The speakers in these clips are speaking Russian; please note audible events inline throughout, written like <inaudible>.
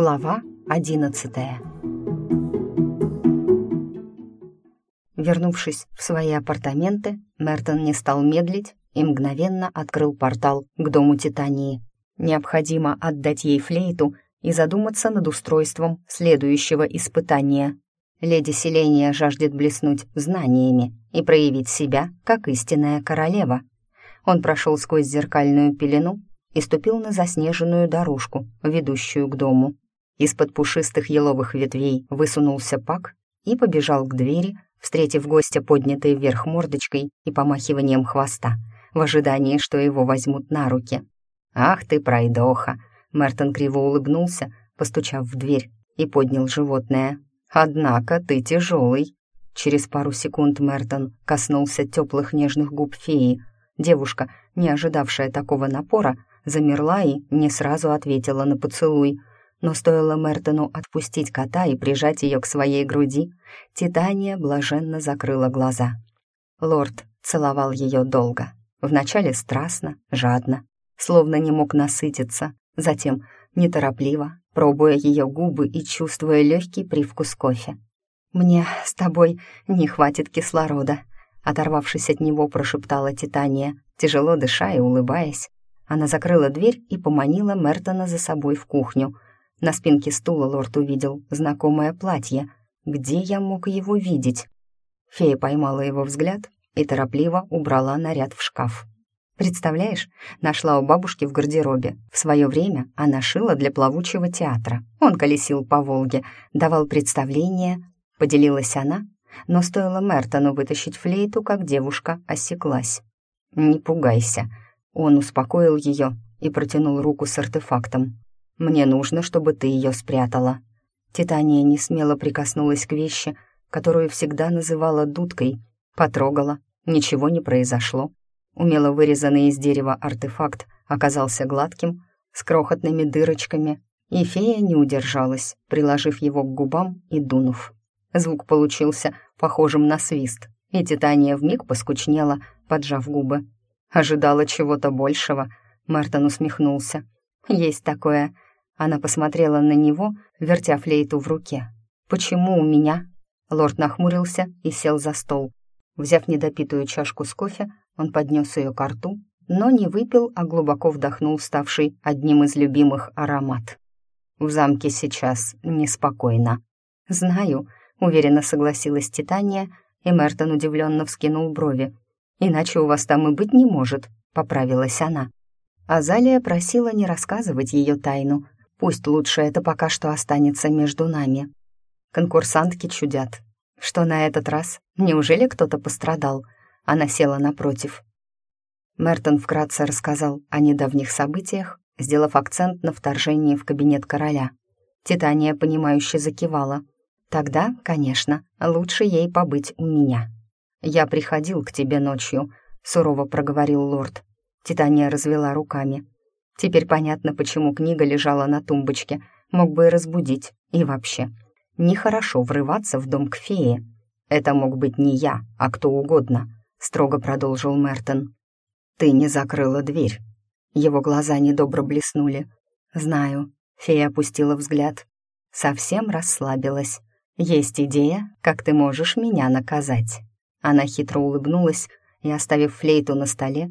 Глава одиннадцатая Вернувшись в свои апартаменты, Мертон не стал медлить и мгновенно открыл портал к дому Титании. Необходимо отдать ей флейту и задуматься над устройством следующего испытания. Леди Селения жаждет блеснуть знаниями и проявить себя как истинная королева. Он прошел сквозь зеркальную пелену и ступил на заснеженную дорожку, ведущую к дому. Из-под пушистых еловых ветвей высунулся пак и побежал к двери, встретив гостя поднятой вверх мордочкой и помахиванием хвоста, в ожидании, что его возьмут на руки. «Ах ты, пройдоха!» Мертон криво улыбнулся, постучав в дверь, и поднял животное. «Однако ты тяжелый». Через пару секунд Мертон коснулся теплых нежных губ феи. Девушка, не ожидавшая такого напора, замерла и не сразу ответила на поцелуй. Но стоило Мертону отпустить кота и прижать ее к своей груди, Титания блаженно закрыла глаза. Лорд целовал ее долго. Вначале страстно, жадно, словно не мог насытиться, затем неторопливо, пробуя ее губы и чувствуя легкий привкус кофе. «Мне с тобой не хватит кислорода», — оторвавшись от него, прошептала Титания, тяжело дыша и улыбаясь. Она закрыла дверь и поманила Мертона за собой в кухню. На спинке стула лорд увидел знакомое платье. Где я мог его видеть? Фея поймала его взгляд и торопливо убрала наряд в шкаф. Представляешь, нашла у бабушки в гардеробе. В свое время она шила для плавучего театра. Он колесил по Волге, давал представления. Поделилась она, но стоило Мертону вытащить флейту, как девушка осеклась. «Не пугайся», — он успокоил ее и протянул руку с артефактом. «Мне нужно, чтобы ты ее спрятала». Титания не смело прикоснулась к вещи, которую всегда называла дудкой, потрогала, ничего не произошло. Умело вырезанный из дерева артефакт оказался гладким, с крохотными дырочками, и фея не удержалась, приложив его к губам и дунув. Звук получился похожим на свист, и Титания вмиг поскучнела, поджав губы. Ожидала чего-то большего, Мартон усмехнулся. «Есть такое». Она посмотрела на него, вертя флейту в руке. «Почему у меня?» Лорд нахмурился и сел за стол. Взяв недопитую чашку с кофе, он поднес ее к рту, но не выпил, а глубоко вдохнул ставший одним из любимых аромат. «В замке сейчас неспокойно». «Знаю», — уверенно согласилась Титания, и Мертон удивленно вскинул брови. «Иначе у вас там и быть не может», — поправилась она. Азалия просила не рассказывать ее тайну. Пусть лучше это пока что останется между нами. Конкурсантки чудят. Что на этот раз? Неужели кто-то пострадал?» Она села напротив. Мертон вкратце рассказал о недавних событиях, сделав акцент на вторжении в кабинет короля. Титания, понимающе закивала. «Тогда, конечно, лучше ей побыть у меня». «Я приходил к тебе ночью», — сурово проговорил лорд. Титания развела руками. «Теперь понятно, почему книга лежала на тумбочке. Мог бы и разбудить. И вообще, нехорошо врываться в дом к фее. Это мог быть не я, а кто угодно. — строго продолжил Мертон. «Ты не закрыла дверь». Его глаза недобро блеснули. «Знаю». Фея опустила взгляд. Совсем расслабилась. «Есть идея, как ты можешь меня наказать». Она хитро улыбнулась и, оставив флейту на столе,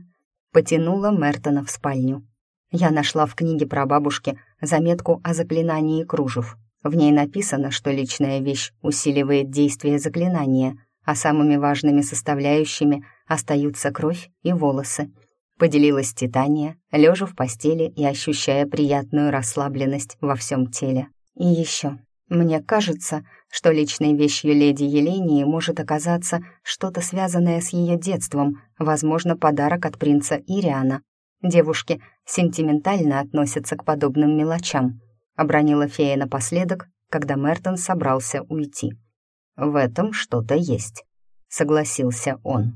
потянула Мертона в спальню. Я нашла в книге про бабушки заметку о заклинании кружев. В ней написано, что личная вещь усиливает действие заклинания — а самыми важными составляющими остаются кровь и волосы. Поделилась Титания, лежа в постели и ощущая приятную расслабленность во всем теле. И еще, мне кажется, что личной вещью леди Елении может оказаться что-то связанное с ее детством, возможно, подарок от принца Ириана. Девушки сентиментально относятся к подобным мелочам, обронила фея напоследок, когда Мертон собрался уйти. «В этом что-то есть», — согласился он.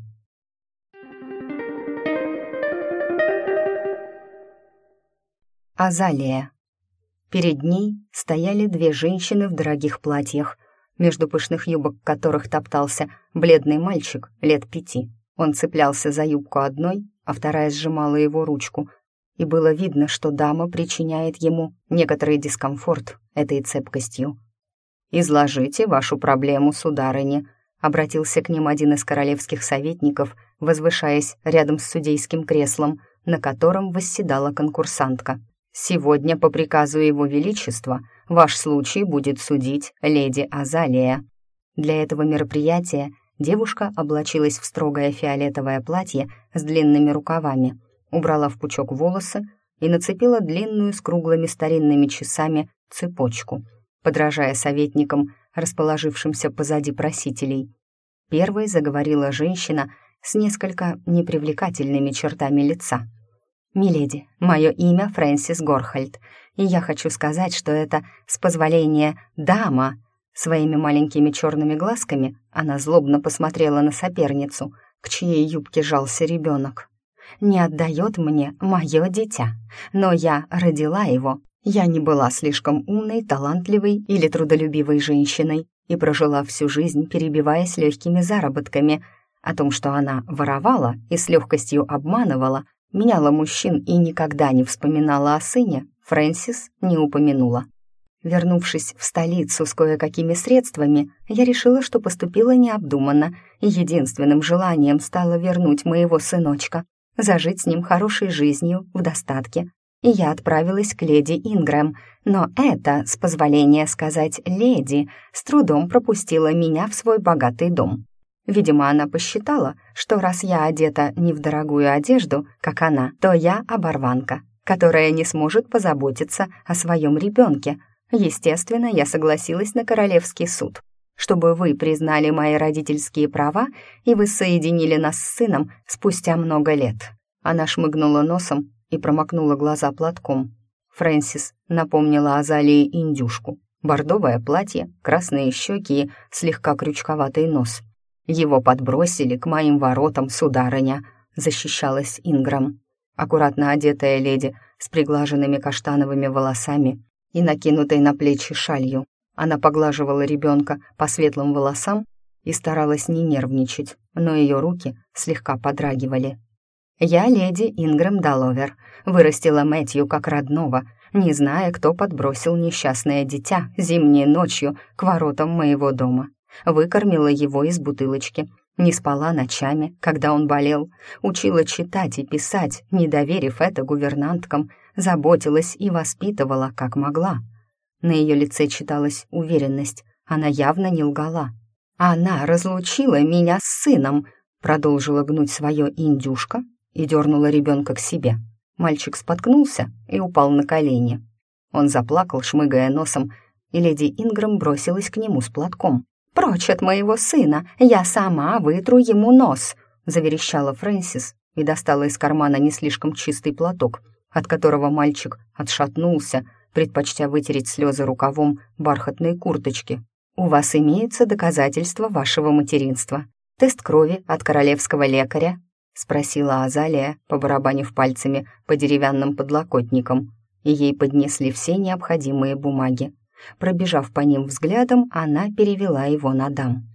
Азалия. Перед ней стояли две женщины в дорогих платьях, между пышных юбок которых топтался бледный мальчик лет пяти. Он цеплялся за юбку одной, а вторая сжимала его ручку. И было видно, что дама причиняет ему некоторый дискомфорт этой цепкостью. «Изложите вашу проблему, сударыне», — обратился к ним один из королевских советников, возвышаясь рядом с судейским креслом, на котором восседала конкурсантка. «Сегодня, по приказу Его Величества, ваш случай будет судить леди Азалия». Для этого мероприятия девушка облачилась в строгое фиолетовое платье с длинными рукавами, убрала в пучок волосы и нацепила длинную с круглыми старинными часами цепочку, подражая советникам, расположившимся позади просителей. Первой заговорила женщина с несколько непривлекательными чертами лица. «Миледи, мое имя Фрэнсис Горхальд, и я хочу сказать, что это, с позволения, дама», Своими маленькими черными глазками она злобно посмотрела на соперницу, к чьей юбке жался ребенок. «Не отдает мне мое дитя, но я родила его. Я не была слишком умной, талантливой или трудолюбивой женщиной и прожила всю жизнь, перебиваясь легкими заработками. О том, что она воровала и с легкостью обманывала, меняла мужчин и никогда не вспоминала о сыне, Фрэнсис не упомянула. Вернувшись в столицу с кое-какими средствами, я решила, что поступила необдуманно, и единственным желанием стало вернуть моего сыночка, зажить с ним хорошей жизнью, в достатке. И я отправилась к леди Ингрэм, но это, с позволения сказать «леди», с трудом пропустила меня в свой богатый дом. Видимо, она посчитала, что раз я одета не в дорогую одежду, как она, то я оборванка, которая не сможет позаботиться о своем ребенке — Естественно, я согласилась на Королевский суд, чтобы вы признали мои родительские права и вы соединили нас с сыном спустя много лет». Она шмыгнула носом и промокнула глаза платком. Фрэнсис напомнила Азалии индюшку. Бордовое платье, красные щеки и слегка крючковатый нос. «Его подбросили к моим воротам, сударыня», — защищалась Инграм. Аккуратно одетая леди с приглаженными каштановыми волосами и накинутой на плечи шалью. Она поглаживала ребенка по светлым волосам и старалась не нервничать, но ее руки слегка подрагивали. «Я леди Ингрэм Даловер, вырастила Мэтью как родного, не зная, кто подбросил несчастное дитя зимней ночью к воротам моего дома. Выкормила его из бутылочки, не спала ночами, когда он болел, учила читать и писать, не доверив это гувернанткам, заботилась и воспитывала, как могла. На ее лице читалась уверенность, она явно не лгала. «Она разлучила меня с сыном», продолжила гнуть свое индюшка и дернула ребенка к себе. Мальчик споткнулся и упал на колени. Он заплакал, шмыгая носом, и леди Инграм бросилась к нему с платком. «Прочь от моего сына! Я сама вытру ему нос!» — заверещала Фрэнсис и достала из кармана не слишком чистый платок, от которого мальчик отшатнулся, предпочтя вытереть слезы рукавом бархатной курточки. «У вас имеются доказательства вашего материнства? Тест крови от королевского лекаря?» — спросила Азалия, побарабанив пальцами по деревянным подлокотникам, ей поднесли все необходимые бумаги. Пробежав по ним взглядом, она перевела его на дам.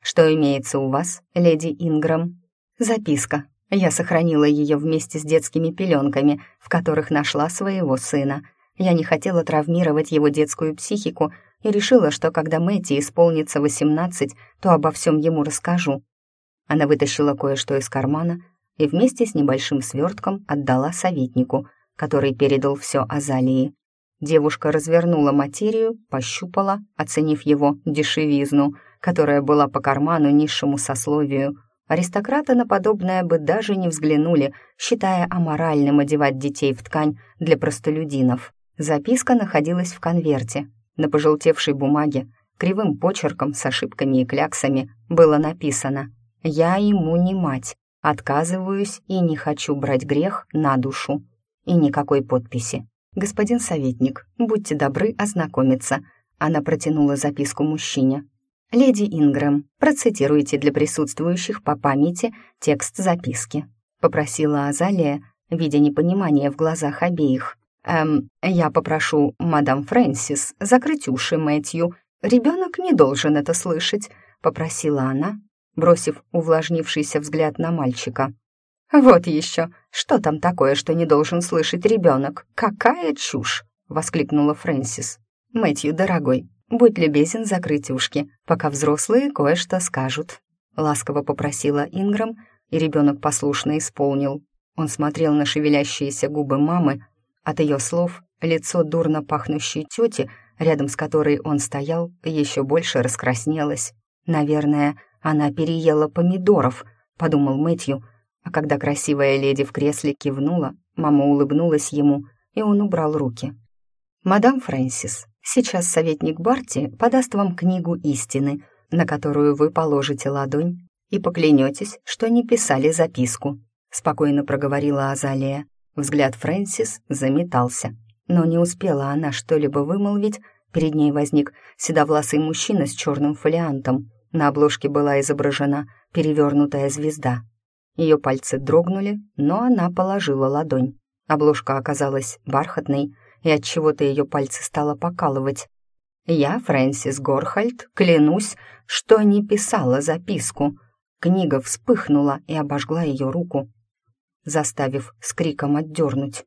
«Что имеется у вас, леди Инграм?» «Записка. Я сохранила ее вместе с детскими пеленками, в которых нашла своего сына. Я не хотела травмировать его детскую психику и решила, что когда Мэтти исполнится восемнадцать, то обо всем ему расскажу». Она вытащила кое-что из кармана и вместе с небольшим свертком отдала советнику, который передал все Азалии. Девушка развернула материю, пощупала, оценив его дешевизну, которая была по карману низшему сословию. Аристократы на подобное бы даже не взглянули, считая аморальным одевать детей в ткань для простолюдинов. Записка находилась в конверте. На пожелтевшей бумаге, кривым почерком с ошибками и кляксами, было написано «Я ему не мать, отказываюсь и не хочу брать грех на душу». И никакой подписи. «Господин советник, будьте добры ознакомиться». Она протянула записку мужчине. «Леди Ингрэм, процитируйте для присутствующих по памяти текст записки», попросила Азалия, видя непонимание в глазах обеих. «Эм, я попрошу мадам Фрэнсис закрыть уши Мэтью. Ребенок не должен это слышать», попросила она, бросив увлажнившийся взгляд на мальчика. «Вот еще! Что там такое, что не должен слышать ребенок? Какая чушь!» — воскликнула Фрэнсис. «Мэтью, дорогой, будь любезен закрыть ушки, пока взрослые кое-что скажут», — ласково попросила Инграм, и ребенок послушно исполнил. Он смотрел на шевелящиеся губы мамы, от ее слов лицо дурно пахнущей тети, рядом с которой он стоял, еще больше раскраснелось. «Наверное, она переела помидоров», — подумал Мэтью, а когда красивая леди в кресле кивнула, мама улыбнулась ему, и он убрал руки. «Мадам Фрэнсис, сейчас советник Барти подаст вам книгу истины, на которую вы положите ладонь и поклянетесь, что не писали записку», — спокойно проговорила Азалия. Взгляд Фрэнсис заметался, но не успела она что-либо вымолвить, перед ней возник седовласый мужчина с черным фолиантом. На обложке была изображена перевернутая звезда. Ее пальцы дрогнули, но она положила ладонь. Обложка оказалась бархатной, и от чего то ее пальцы стало покалывать. «Я, Фрэнсис Горхальд, клянусь, что не писала записку». Книга вспыхнула и обожгла ее руку, заставив с криком отдернуть.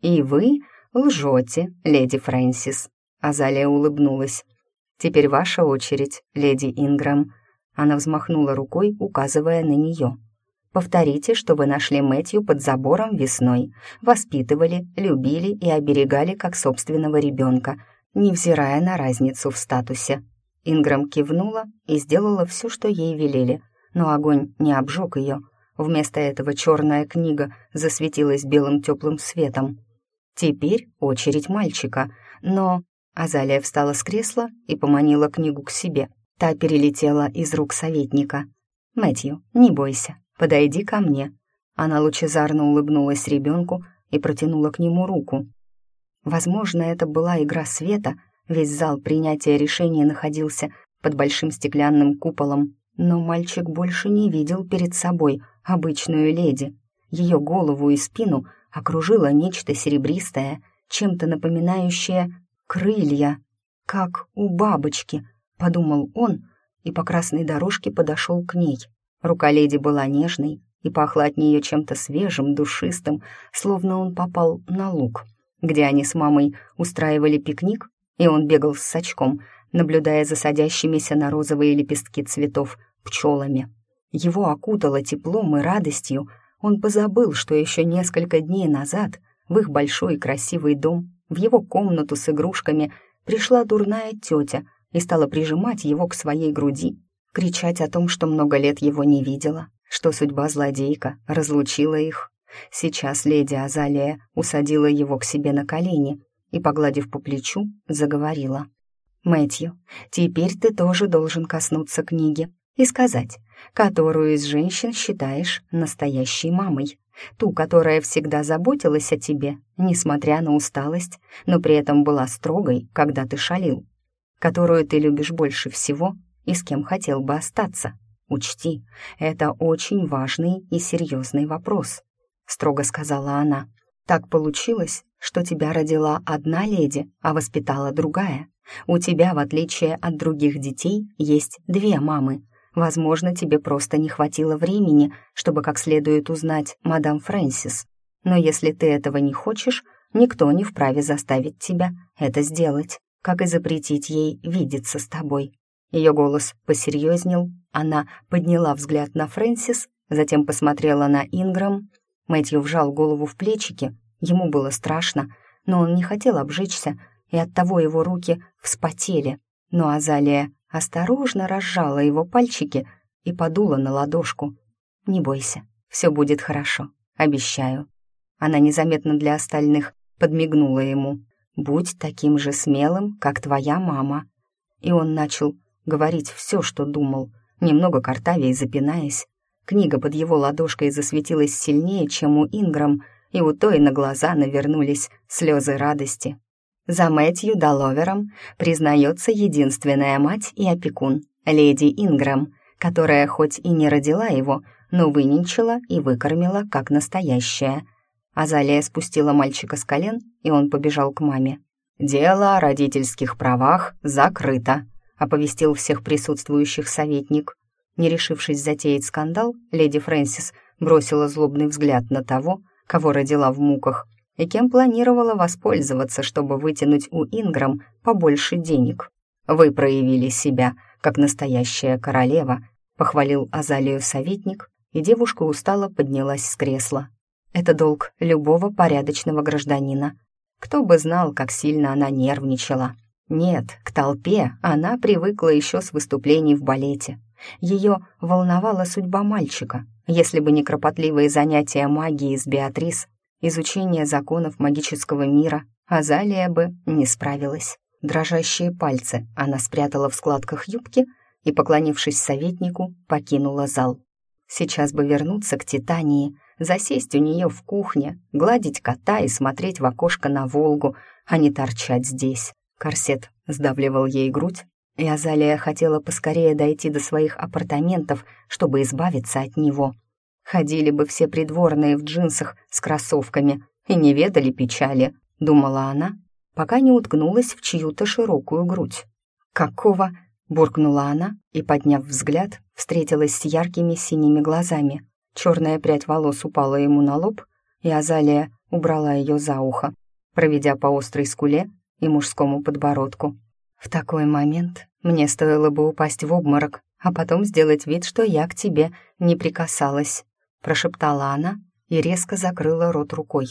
«И вы лжете, леди Фрэнсис», — Азалия улыбнулась. «Теперь ваша очередь, леди Инграм». Она взмахнула рукой, указывая на нее. «Повторите, что вы нашли Мэтью под забором весной, воспитывали, любили и оберегали как собственного ребенка, невзирая на разницу в статусе». Инграм кивнула и сделала все, что ей велели, но огонь не обжег ее, Вместо этого черная книга засветилась белым теплым светом. Теперь очередь мальчика, но... Азалия встала с кресла и поманила книгу к себе. Та перелетела из рук советника. «Мэтью, не бойся, подойди ко мне». Она лучезарно улыбнулась ребенку и протянула к нему руку. Возможно, это была игра света, весь зал принятия решения находился под большим стеклянным куполом, но мальчик больше не видел перед собой — обычную леди. Ее голову и спину окружило нечто серебристое, чем-то напоминающее крылья, как у бабочки, подумал он, и по красной дорожке подошел к ней. Рука леди была нежной и пахла от нее чем-то свежим, душистым, словно он попал на луг, где они с мамой устраивали пикник, и он бегал с сачком, наблюдая за садящимися на розовые лепестки цветов пчелами. Его окутало теплом и радостью. Он позабыл, что еще несколько дней назад в их большой красивый дом, в его комнату с игрушками, пришла дурная тетя и стала прижимать его к своей груди, кричать о том, что много лет его не видела, что судьба злодейка разлучила их. Сейчас леди Азалия усадила его к себе на колени и, погладив по плечу, заговорила. «Мэтью, теперь ты тоже должен коснуться книги и сказать, которую из женщин считаешь настоящей мамой. Ту, которая всегда заботилась о тебе, несмотря на усталость, но при этом была строгой, когда ты шалил. Которую ты любишь больше всего и с кем хотел бы остаться. Учти, это очень важный и серьезный вопрос, строго сказала она. Так получилось, что тебя родила одна леди, а воспитала другая. У тебя, в отличие от других детей, есть две мамы — Возможно, тебе просто не хватило времени, чтобы как следует узнать мадам Фрэнсис. Но если ты этого не хочешь, никто не вправе заставить тебя это сделать, как и запретить ей видеться с тобой». Ее голос посерьезнел, она подняла взгляд на Фрэнсис, затем посмотрела на Инграм. Мэтью вжал голову в плечики, ему было страшно, но он не хотел обжечься, и оттого его руки вспотели. Но Азалия осторожно разжала его пальчики и подула на ладошку. «Не бойся, все будет хорошо, обещаю». Она незаметно для остальных подмигнула ему. «Будь таким же смелым, как твоя мама». И он начал говорить все, что думал, немного картавее запинаясь. Книга под его ладошкой засветилась сильнее, чем у Инграм, и у той на глаза навернулись слезы радости. За Мэтью Даловером признается единственная мать и опекун, леди Инграм, которая хоть и не родила его, но выненчила и выкормила как настоящая. Азалия спустила мальчика с колен, и он побежал к маме. «Дело о родительских правах закрыто», — оповестил всех присутствующих советник. Не решившись затеять скандал, леди Фрэнсис бросила злобный взгляд на того, кого родила в муках, и кем планировала воспользоваться, чтобы вытянуть у Инграм побольше денег. «Вы проявили себя, как настоящая королева», — похвалил Азалию советник, и девушка устало поднялась с кресла. «Это долг любого порядочного гражданина. Кто бы знал, как сильно она нервничала. Нет, к толпе она привыкла еще с выступлений в балете. Ее волновала судьба мальчика. Если бы не кропотливые занятия магией с Беатрис, изучение законов магического мира, Азалия бы не справилась. Дрожащие пальцы она спрятала в складках юбки и, поклонившись советнику, покинула зал. Сейчас бы вернуться к Титании, засесть у нее в кухне, гладить кота и смотреть в окошко на Волгу, а не торчать здесь. Корсет сдавливал ей грудь, и Азалия хотела поскорее дойти до своих апартаментов, чтобы избавиться от него. Ходили бы все придворные в джинсах с кроссовками и не ведали печали, думала она, пока не уткнулась в чью-то широкую грудь. «Какого?» — буркнула она и, подняв взгляд, встретилась с яркими синими глазами. Черная прядь волос упала ему на лоб, и Азалия убрала ее за ухо, проведя по острой скуле и мужскому подбородку. В такой момент мне стоило бы упасть в обморок, а потом сделать вид, что я к тебе не прикасалась», прошептала она и резко закрыла рот рукой.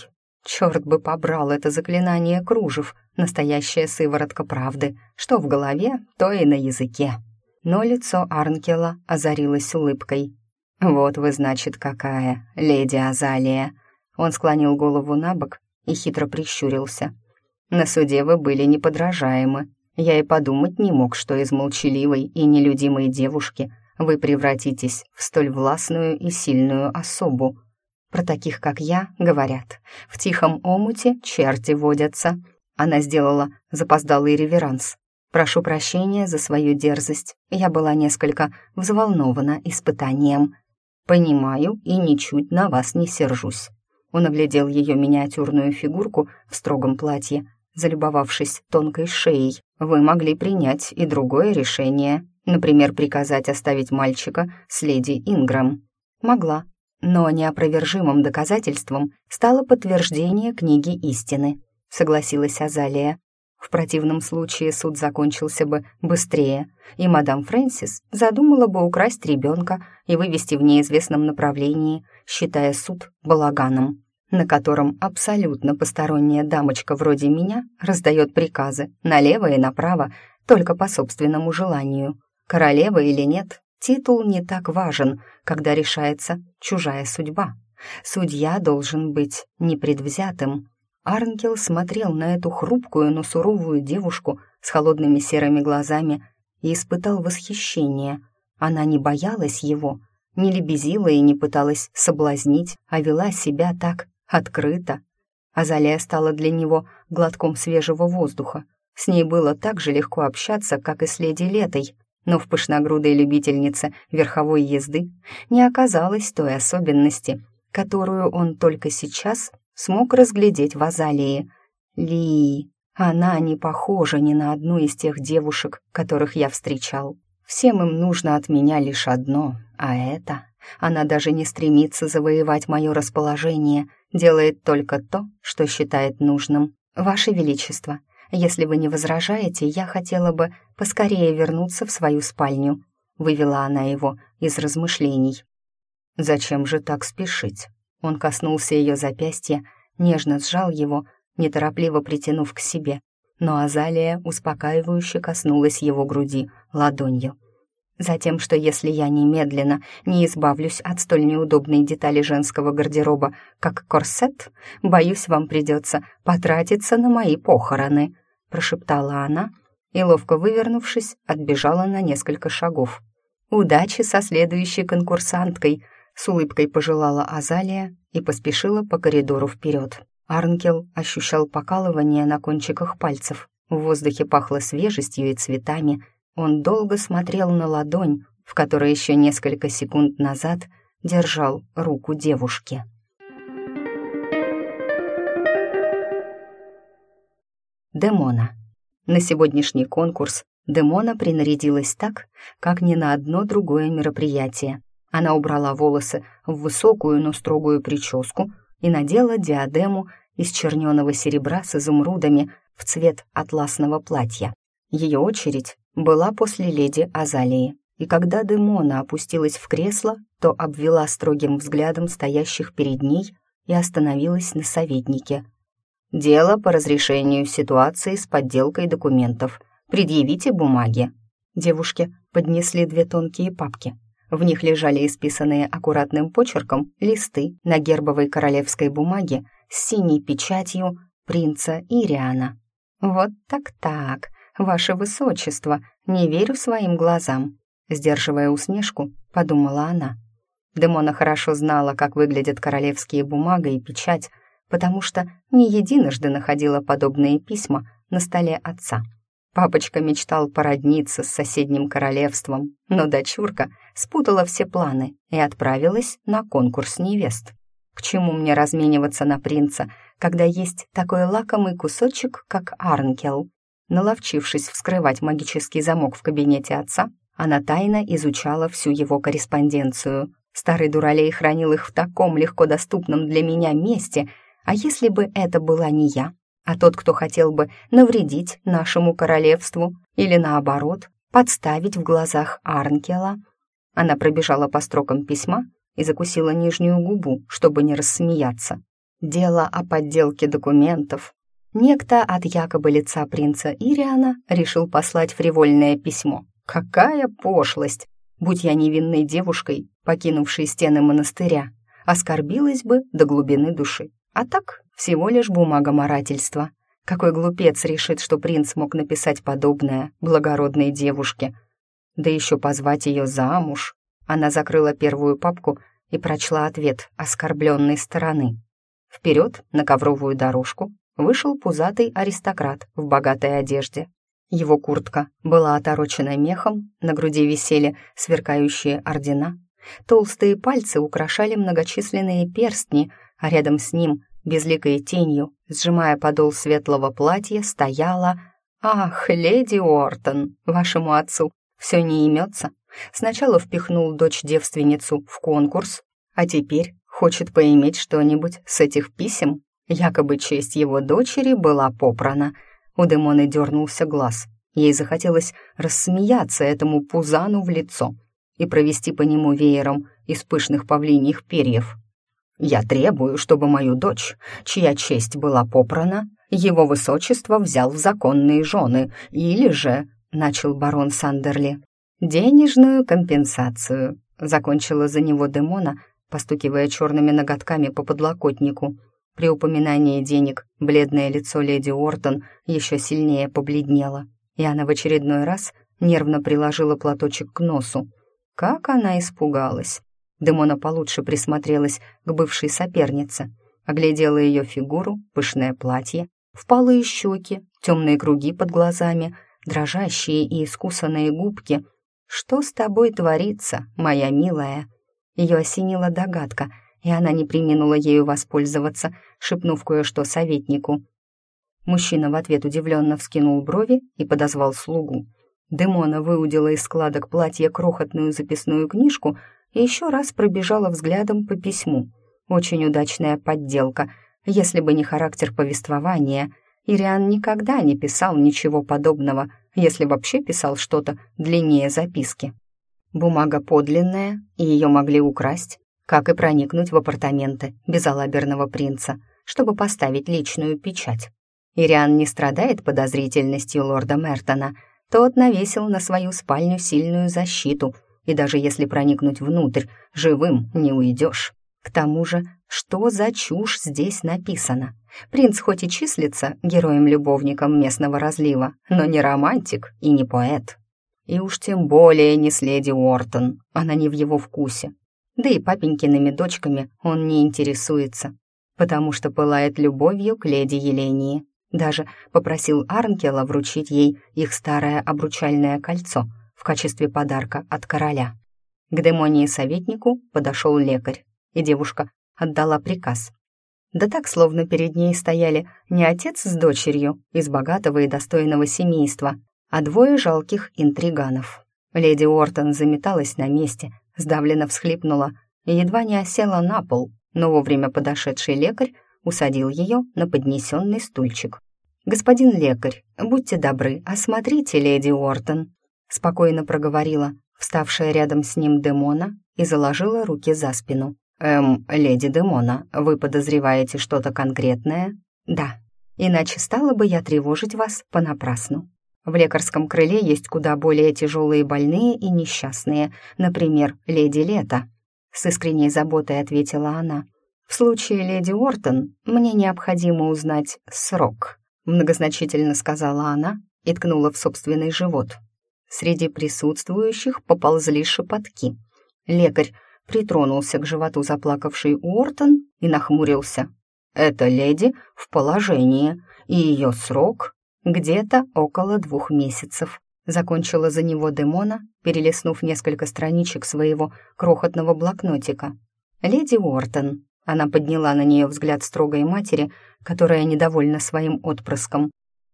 Черт бы побрал это заклинание кружев, настоящая сыворотка правды, что в голове, то и на языке. Но лицо Арнкела озарилось улыбкой. «Вот вы, значит, какая, леди Азалия!» Он склонил голову на бок и хитро прищурился. «На суде вы были неподражаемы, я и подумать не мог, что из молчаливой и нелюдимой девушки вы превратитесь в столь властную и сильную особу. Про таких, как я, говорят, в тихом омуте черти водятся. Она сделала запоздалый реверанс. Прошу прощения за свою дерзость. Я была несколько взволнована испытанием. Понимаю и ничуть на вас не сержусь. Он оглядел ее миниатюрную фигурку в строгом платье, залюбовавшись тонкой шеей, вы могли принять и другое решение, например, приказать оставить мальчика с леди Инграм. Могла, но неопровержимым доказательством стало подтверждение книги истины, согласилась Азалия. В противном случае суд закончился бы быстрее, и мадам Фрэнсис задумала бы украсть ребенка и вывести в неизвестном направлении, считая суд балаганом на котором абсолютно посторонняя дамочка вроде меня раздает приказы налево и направо только по собственному желанию. Королева или нет, титул не так важен, когда решается чужая судьба. Судья должен быть непредвзятым. Арнкел смотрел на эту хрупкую, но суровую девушку с холодными серыми глазами и испытал восхищение. Она не боялась его, не лебезила и не пыталась соблазнить, а вела себя так открыто. Азалия стала для него глотком свежего воздуха. С ней было так же легко общаться, как и с леди Летой, но в пышногрудой любительнице верховой езды не оказалось той особенности, которую он только сейчас смог разглядеть в Азалии. Ли, она не похожа ни на одну из тех девушек, которых я встречал. Всем им нужно от меня лишь одно, а это... Она даже не стремится завоевать мое расположение, делает только то, что считает нужным. Ваше Величество, если вы не возражаете, я хотела бы поскорее вернуться в свою спальню», вывела она его из размышлений. «Зачем же так спешить?» Он коснулся ее запястья, нежно сжал его, неторопливо притянув к себе, но Азалия успокаивающе коснулась его груди ладонью. Затем, что если я немедленно не избавлюсь от столь неудобной детали женского гардероба, как корсет, боюсь, вам придется потратиться на мои похороны», — прошептала она и, ловко вывернувшись, отбежала на несколько шагов. «Удачи со следующей конкурсанткой», — с улыбкой пожелала Азалия и поспешила по коридору вперед. Арнкел ощущал покалывание на кончиках пальцев. В воздухе пахло свежестью и цветами — он долго смотрел на ладонь, в которой еще несколько секунд назад держал руку девушки. Демона. На сегодняшний конкурс Демона принарядилась так, как ни на одно другое мероприятие. Она убрала волосы в высокую, но строгую прическу и надела диадему из черненого серебра с изумрудами в цвет атласного платья. Ее очередь была после леди Азалии, и когда Демона опустилась в кресло, то обвела строгим взглядом стоящих перед ней и остановилась на советнике. «Дело по разрешению ситуации с подделкой документов. Предъявите бумаги». Девушки поднесли две тонкие папки. В них лежали исписанные аккуратным почерком листы на гербовой королевской бумаге с синей печатью принца Ириана. «Вот так-так, ваше высочество, не верю своим глазам», сдерживая усмешку, подумала она. Демона хорошо знала, как выглядят королевские бумага и печать, потому что не единожды находила подобные письма на столе отца. Папочка мечтал породниться с соседним королевством, но дочурка спутала все планы и отправилась на конкурс невест. К чему мне размениваться на принца, когда есть такой лакомый кусочек, как Арнкел? Наловчившись вскрывать магический замок в кабинете отца, она тайно изучала всю его корреспонденцию. Старый дуралей хранил их в таком легко доступном для меня месте, а если бы это была не я, а тот, кто хотел бы навредить нашему королевству или, наоборот, подставить в глазах Арнкела. Она пробежала по строкам письма и закусила нижнюю губу, чтобы не рассмеяться. Дело о подделке документов. Некто от якобы лица принца Ириана решил послать фривольное письмо. Какая пошлость! Будь я невинной девушкой, покинувшей стены монастыря, оскорбилась бы до глубины души. А так всего лишь бумага морательства. Какой глупец решит, что принц мог написать подобное благородной девушке. Да еще позвать ее замуж. Она закрыла первую папку и прочла ответ оскорбленной стороны. Вперед на ковровую дорожку вышел пузатый аристократ в богатой одежде. Его куртка была оторочена мехом, на груди висели сверкающие ордена. Толстые пальцы украшали многочисленные перстни, а рядом с ним, безликой тенью, сжимая подол светлого платья, стояла «Ах, леди Уортон, вашему отцу все не имется. Сначала впихнул дочь-девственницу в конкурс, а теперь хочет поиметь что-нибудь с этих писем. Якобы честь его дочери была попрана. У Демоны дернулся глаз. Ей захотелось рассмеяться этому пузану в лицо и провести по нему веером из пышных павлиньих перьев. «Я требую, чтобы мою дочь, чья честь была попрана, его высочество взял в законные жены, или же...» — начал барон Сандерли. «Денежную компенсацию», — закончила за него Демона, постукивая черными ноготками по подлокотнику. При упоминании денег бледное лицо леди Ортон еще сильнее побледнело, и она в очередной раз нервно приложила платочек к носу. Как она испугалась! Демона получше присмотрелась к бывшей сопернице, оглядела ее фигуру, пышное платье, впалые щеки, темные круги под глазами, дрожащие и искусанные губки. «Что с тобой творится, моя милая?» Ее осенила догадка, и она не приминула ею воспользоваться, шепнув кое-что советнику. Мужчина в ответ удивленно вскинул брови и подозвал слугу. Демона выудила из складок платья крохотную записную книжку и еще раз пробежала взглядом по письму. Очень удачная подделка. Если бы не характер повествования, Ириан никогда не писал ничего подобного, если вообще писал что-то длиннее записки. Бумага подлинная, и ее могли украсть, как и проникнуть в апартаменты безалаберного принца, чтобы поставить личную печать. Ириан не страдает подозрительностью лорда Мертона, тот навесил на свою спальню сильную защиту — и даже если проникнуть внутрь, живым не уйдешь. К тому же, что за чушь здесь написано? Принц хоть и числится героем-любовником местного разлива, но не романтик и не поэт. И уж тем более не с леди Уортон, она не в его вкусе. Да и папенькиными дочками он не интересуется, потому что пылает любовью к леди Елении. Даже попросил Арнкела вручить ей их старое обручальное кольцо — качестве подарка от короля. К демонии советнику подошел лекарь, и девушка отдала приказ. Да так, словно перед ней стояли не отец с дочерью из богатого и достойного семейства, а двое жалких интриганов. Леди Уортон заметалась на месте, сдавленно всхлипнула и едва не осела на пол, но вовремя подошедший лекарь усадил ее на поднесенный стульчик. «Господин лекарь, будьте добры, осмотрите леди Уортон», спокойно проговорила вставшая рядом с ним Демона и заложила руки за спину. «Эм, леди Демона, вы подозреваете что-то конкретное?» «Да, иначе стала бы я тревожить вас понапрасну. В лекарском крыле есть куда более тяжелые больные и несчастные, например, леди Лето», с искренней заботой ответила она. «В случае леди Уортон мне необходимо узнать срок», многозначительно сказала она и ткнула в собственный живот. Среди присутствующих поползли шепотки. Лекарь притронулся к животу заплакавшей Уортон и нахмурился. «Эта леди в положении, и ее срок где-то около двух месяцев», закончила за него Демона, перелистнув несколько страничек своего крохотного блокнотика. «Леди Уортон», она подняла на нее взгляд строгой матери, которая недовольна своим отпрыском.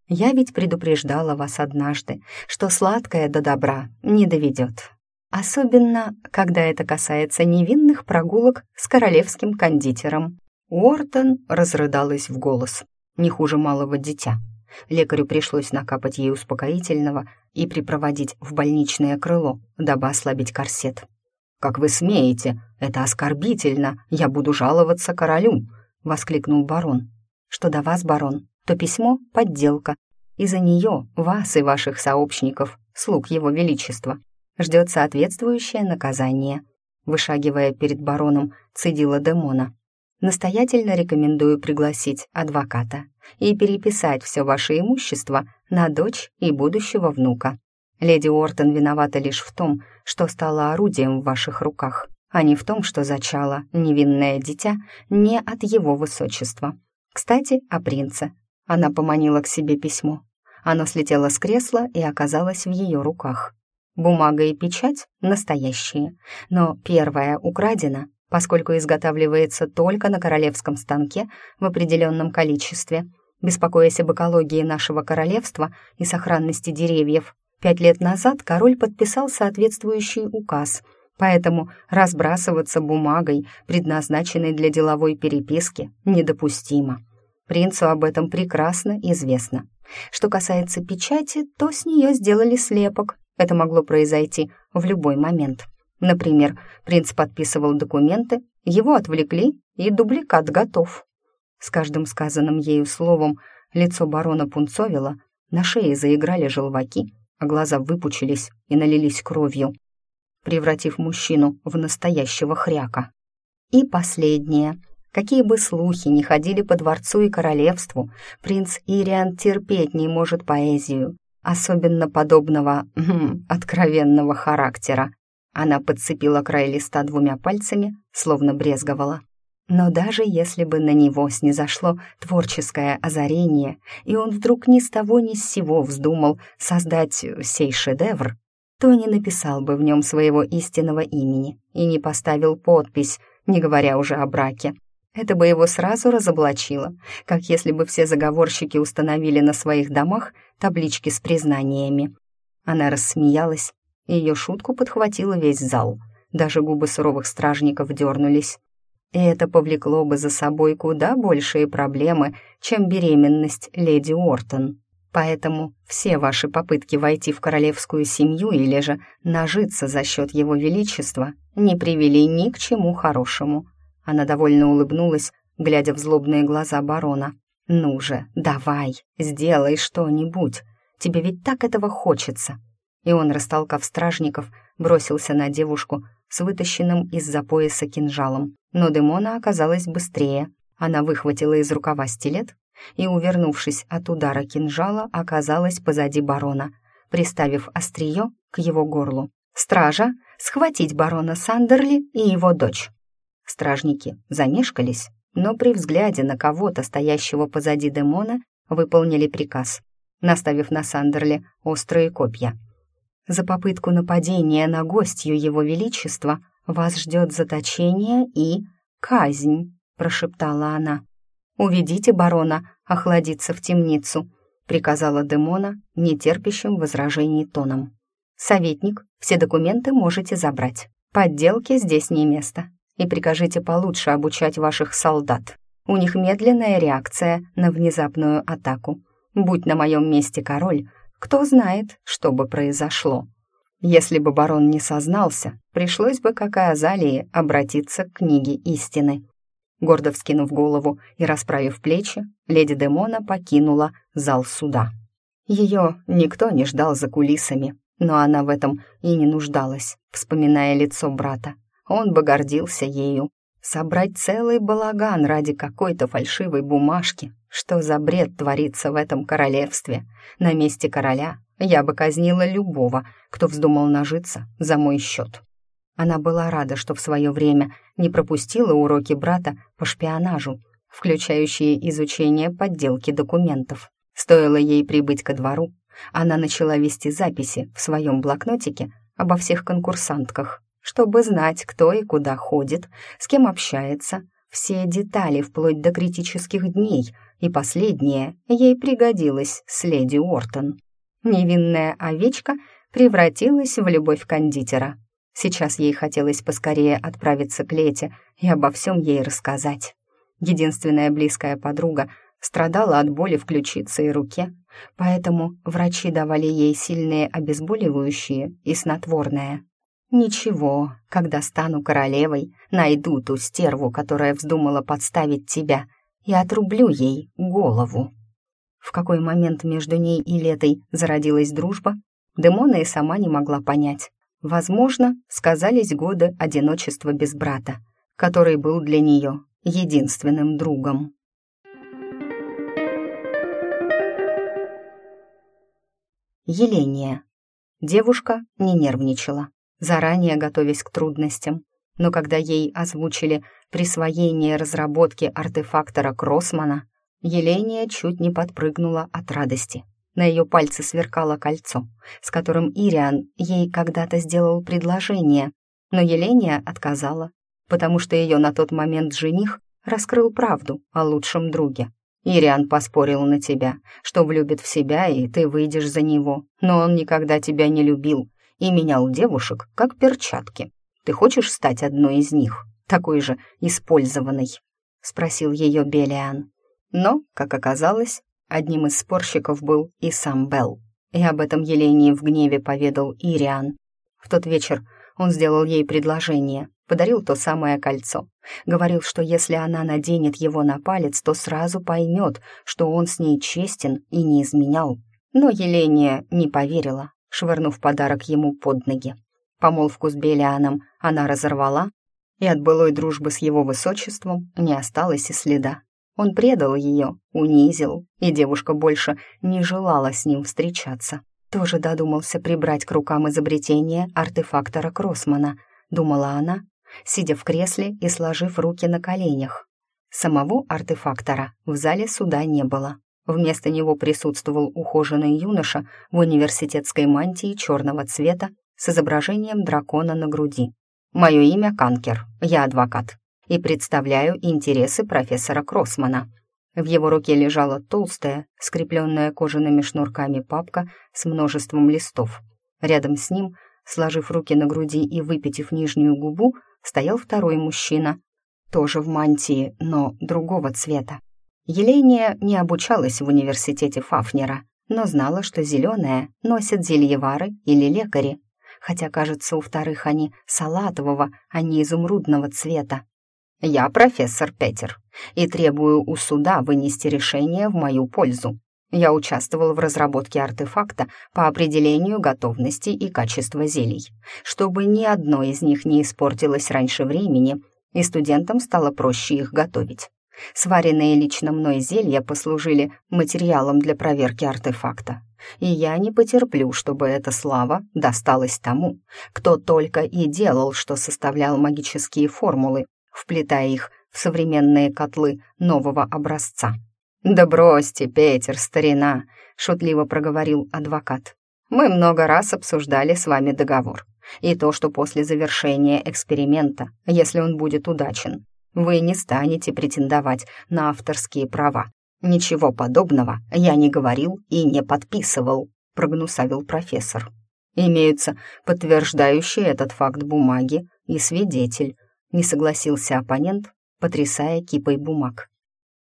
«Я ведь предупреждала вас однажды, что сладкое до добра не доведет. Особенно, когда это касается невинных прогулок с королевским кондитером». Уортон разрыдалась в голос, не хуже малого дитя. Лекарю пришлось накапать ей успокоительного и припроводить в больничное крыло, дабы ослабить корсет. «Как вы смеете? Это оскорбительно! Я буду жаловаться королю!» — воскликнул барон. «Что до вас, барон, то письмо — подделка. И за нее вас и ваших сообщников, слуг его величества, ждет соответствующее наказание». Вышагивая перед бароном, цедила Демона. «Настоятельно рекомендую пригласить адвоката и переписать все ваше имущество на дочь и будущего внука. Леди Уортон виновата лишь в том, что стала орудием в ваших руках, а не в том, что зачала невинное дитя не от его высочества. Кстати, о принце. Она поманила к себе письмо. Оно слетело с кресла и оказалось в ее руках. Бумага и печать настоящие, но первая украдена, поскольку изготавливается только на королевском станке в определенном количестве. Беспокоясь об экологии нашего королевства и сохранности деревьев, Пять лет назад король подписал соответствующий указ, поэтому разбрасываться бумагой, предназначенной для деловой переписки, недопустимо. Принцу об этом прекрасно известно. Что касается печати, то с нее сделали слепок. Это могло произойти в любой момент. Например, принц подписывал документы, его отвлекли, и дубликат готов. С каждым сказанным ею словом лицо барона пунцовило, на шее заиграли желваки, а глаза выпучились и налились кровью, превратив мужчину в настоящего хряка. И последнее. Какие бы слухи ни ходили по дворцу и королевству, принц Ириан терпеть не может поэзию, особенно подобного <clears throat> откровенного характера. Она подцепила край листа двумя пальцами, словно брезговала. Но даже если бы на него снизошло творческое озарение, и он вдруг ни с того ни с сего вздумал создать сей шедевр, то не написал бы в нем своего истинного имени и не поставил подпись, не говоря уже о браке. Это бы его сразу разоблачило, как если бы все заговорщики установили на своих домах таблички с признаниями. Она рассмеялась, ее шутку подхватила весь зал. Даже губы суровых стражников дернулись и это повлекло бы за собой куда большие проблемы, чем беременность леди Уортон. Поэтому все ваши попытки войти в королевскую семью или же нажиться за счет его величества не привели ни к чему хорошему. Она довольно улыбнулась, глядя в злобные глаза барона. «Ну же, давай, сделай что-нибудь. Тебе ведь так этого хочется». И он, растолкав стражников, бросился на девушку с вытащенным из-за пояса кинжалом. Но Демона оказалась быстрее. Она выхватила из рукава стилет и, увернувшись от удара кинжала, оказалась позади барона, приставив острие к его горлу. «Стража! Схватить барона Сандерли и его дочь!» Стражники замешкались, но при взгляде на кого-то, стоящего позади Демона, выполнили приказ, наставив на Сандерли острые копья. За попытку нападения на гостью Его Величества вас ждет заточение и казнь», — прошептала она. «Уведите барона охладиться в темницу», — приказала Демона нетерпящим возражений тоном. «Советник, все документы можете забрать. Подделки здесь не место. И прикажите получше обучать ваших солдат. У них медленная реакция на внезапную атаку. Будь на моем месте король, кто знает, что бы произошло. Если бы барон не сознался, пришлось бы, как и Азалии, обратиться к книге истины. Гордо вскинув голову и расправив плечи, леди Демона покинула зал суда. Ее никто не ждал за кулисами, но она в этом и не нуждалась, вспоминая лицо брата. Он бы гордился ею. Собрать целый балаган ради какой-то фальшивой бумажки. Что за бред творится в этом королевстве? На месте короля я бы казнила любого, кто вздумал нажиться за мой счет. Она была рада, что в свое время не пропустила уроки брата по шпионажу, включающие изучение подделки документов. Стоило ей прибыть ко двору, она начала вести записи в своем блокнотике обо всех конкурсантках, чтобы знать, кто и куда ходит, с кем общается, все детали вплоть до критических дней, и последнее ей пригодилось с леди Уортон. Невинная овечка превратилась в любовь кондитера. Сейчас ей хотелось поскорее отправиться к Лете и обо всем ей рассказать. Единственная близкая подруга страдала от боли в ключице и руке, поэтому врачи давали ей сильные обезболивающие и снотворное. «Ничего, когда стану королевой, найду ту стерву, которая вздумала подставить тебя, и отрублю ей голову». В какой момент между ней и Летой зародилась дружба, Демона и сама не могла понять. Возможно, сказались годы одиночества без брата, который был для нее единственным другом. Еления. Девушка не нервничала, заранее готовясь к трудностям, но когда ей озвучили присвоение разработки артефактора Кроссмана, Еления чуть не подпрыгнула от радости. На ее пальце сверкало кольцо, с которым Ириан ей когда-то сделал предложение, но Еления отказала, потому что ее на тот момент жених раскрыл правду о лучшем друге. Ириан поспорил на тебя, что влюбит в себя, и ты выйдешь за него, но он никогда тебя не любил и менял девушек, как перчатки. Ты хочешь стать одной из них, такой же использованной?» — спросил ее Белиан. Но, как оказалось, одним из спорщиков был и сам Белл. И об этом Елене в гневе поведал Ириан. В тот вечер он сделал ей предложение, подарил то самое кольцо. Говорил, что если она наденет его на палец, то сразу поймет, что он с ней честен и не изменял. Но Еления не поверила, швырнув подарок ему под ноги. Помолвку с Белианом она разорвала, и от былой дружбы с его высочеством не осталось и следа. Он предал ее, унизил, и девушка больше не желала с ним встречаться. Тоже додумался прибрать к рукам изобретение артефактора Кроссмана, думала она, сидя в кресле и сложив руки на коленях. Самого артефактора в зале суда не было. Вместо него присутствовал ухоженный юноша в университетской мантии черного цвета с изображением дракона на груди. «Мое имя Канкер, я адвокат и представляю интересы профессора Кроссмана». В его руке лежала толстая, скрепленная кожаными шнурками папка с множеством листов. Рядом с ним, сложив руки на груди и выпитив нижнюю губу, стоял второй мужчина, тоже в мантии, но другого цвета. Еления не обучалась в университете Фафнера, но знала, что зеленое носят зельевары или лекари, хотя, кажется, у вторых они салатового, а не изумрудного цвета. «Я профессор Петер и требую у суда вынести решение в мою пользу. Я участвовал в разработке артефакта по определению готовности и качества зелий, чтобы ни одно из них не испортилось раньше времени, и студентам стало проще их готовить. Сваренные лично мной зелья послужили материалом для проверки артефакта, и я не потерплю, чтобы эта слава досталась тому, кто только и делал, что составлял магические формулы вплетая их в современные котлы нового образца. «Да бросьте, Петер, старина», — шутливо проговорил адвокат. «Мы много раз обсуждали с вами договор. И то, что после завершения эксперимента, если он будет удачен, вы не станете претендовать на авторские права. Ничего подобного я не говорил и не подписывал», — прогнусавил профессор. Имеются подтверждающие этот факт бумаги и свидетель», — не согласился оппонент, потрясая кипой бумаг.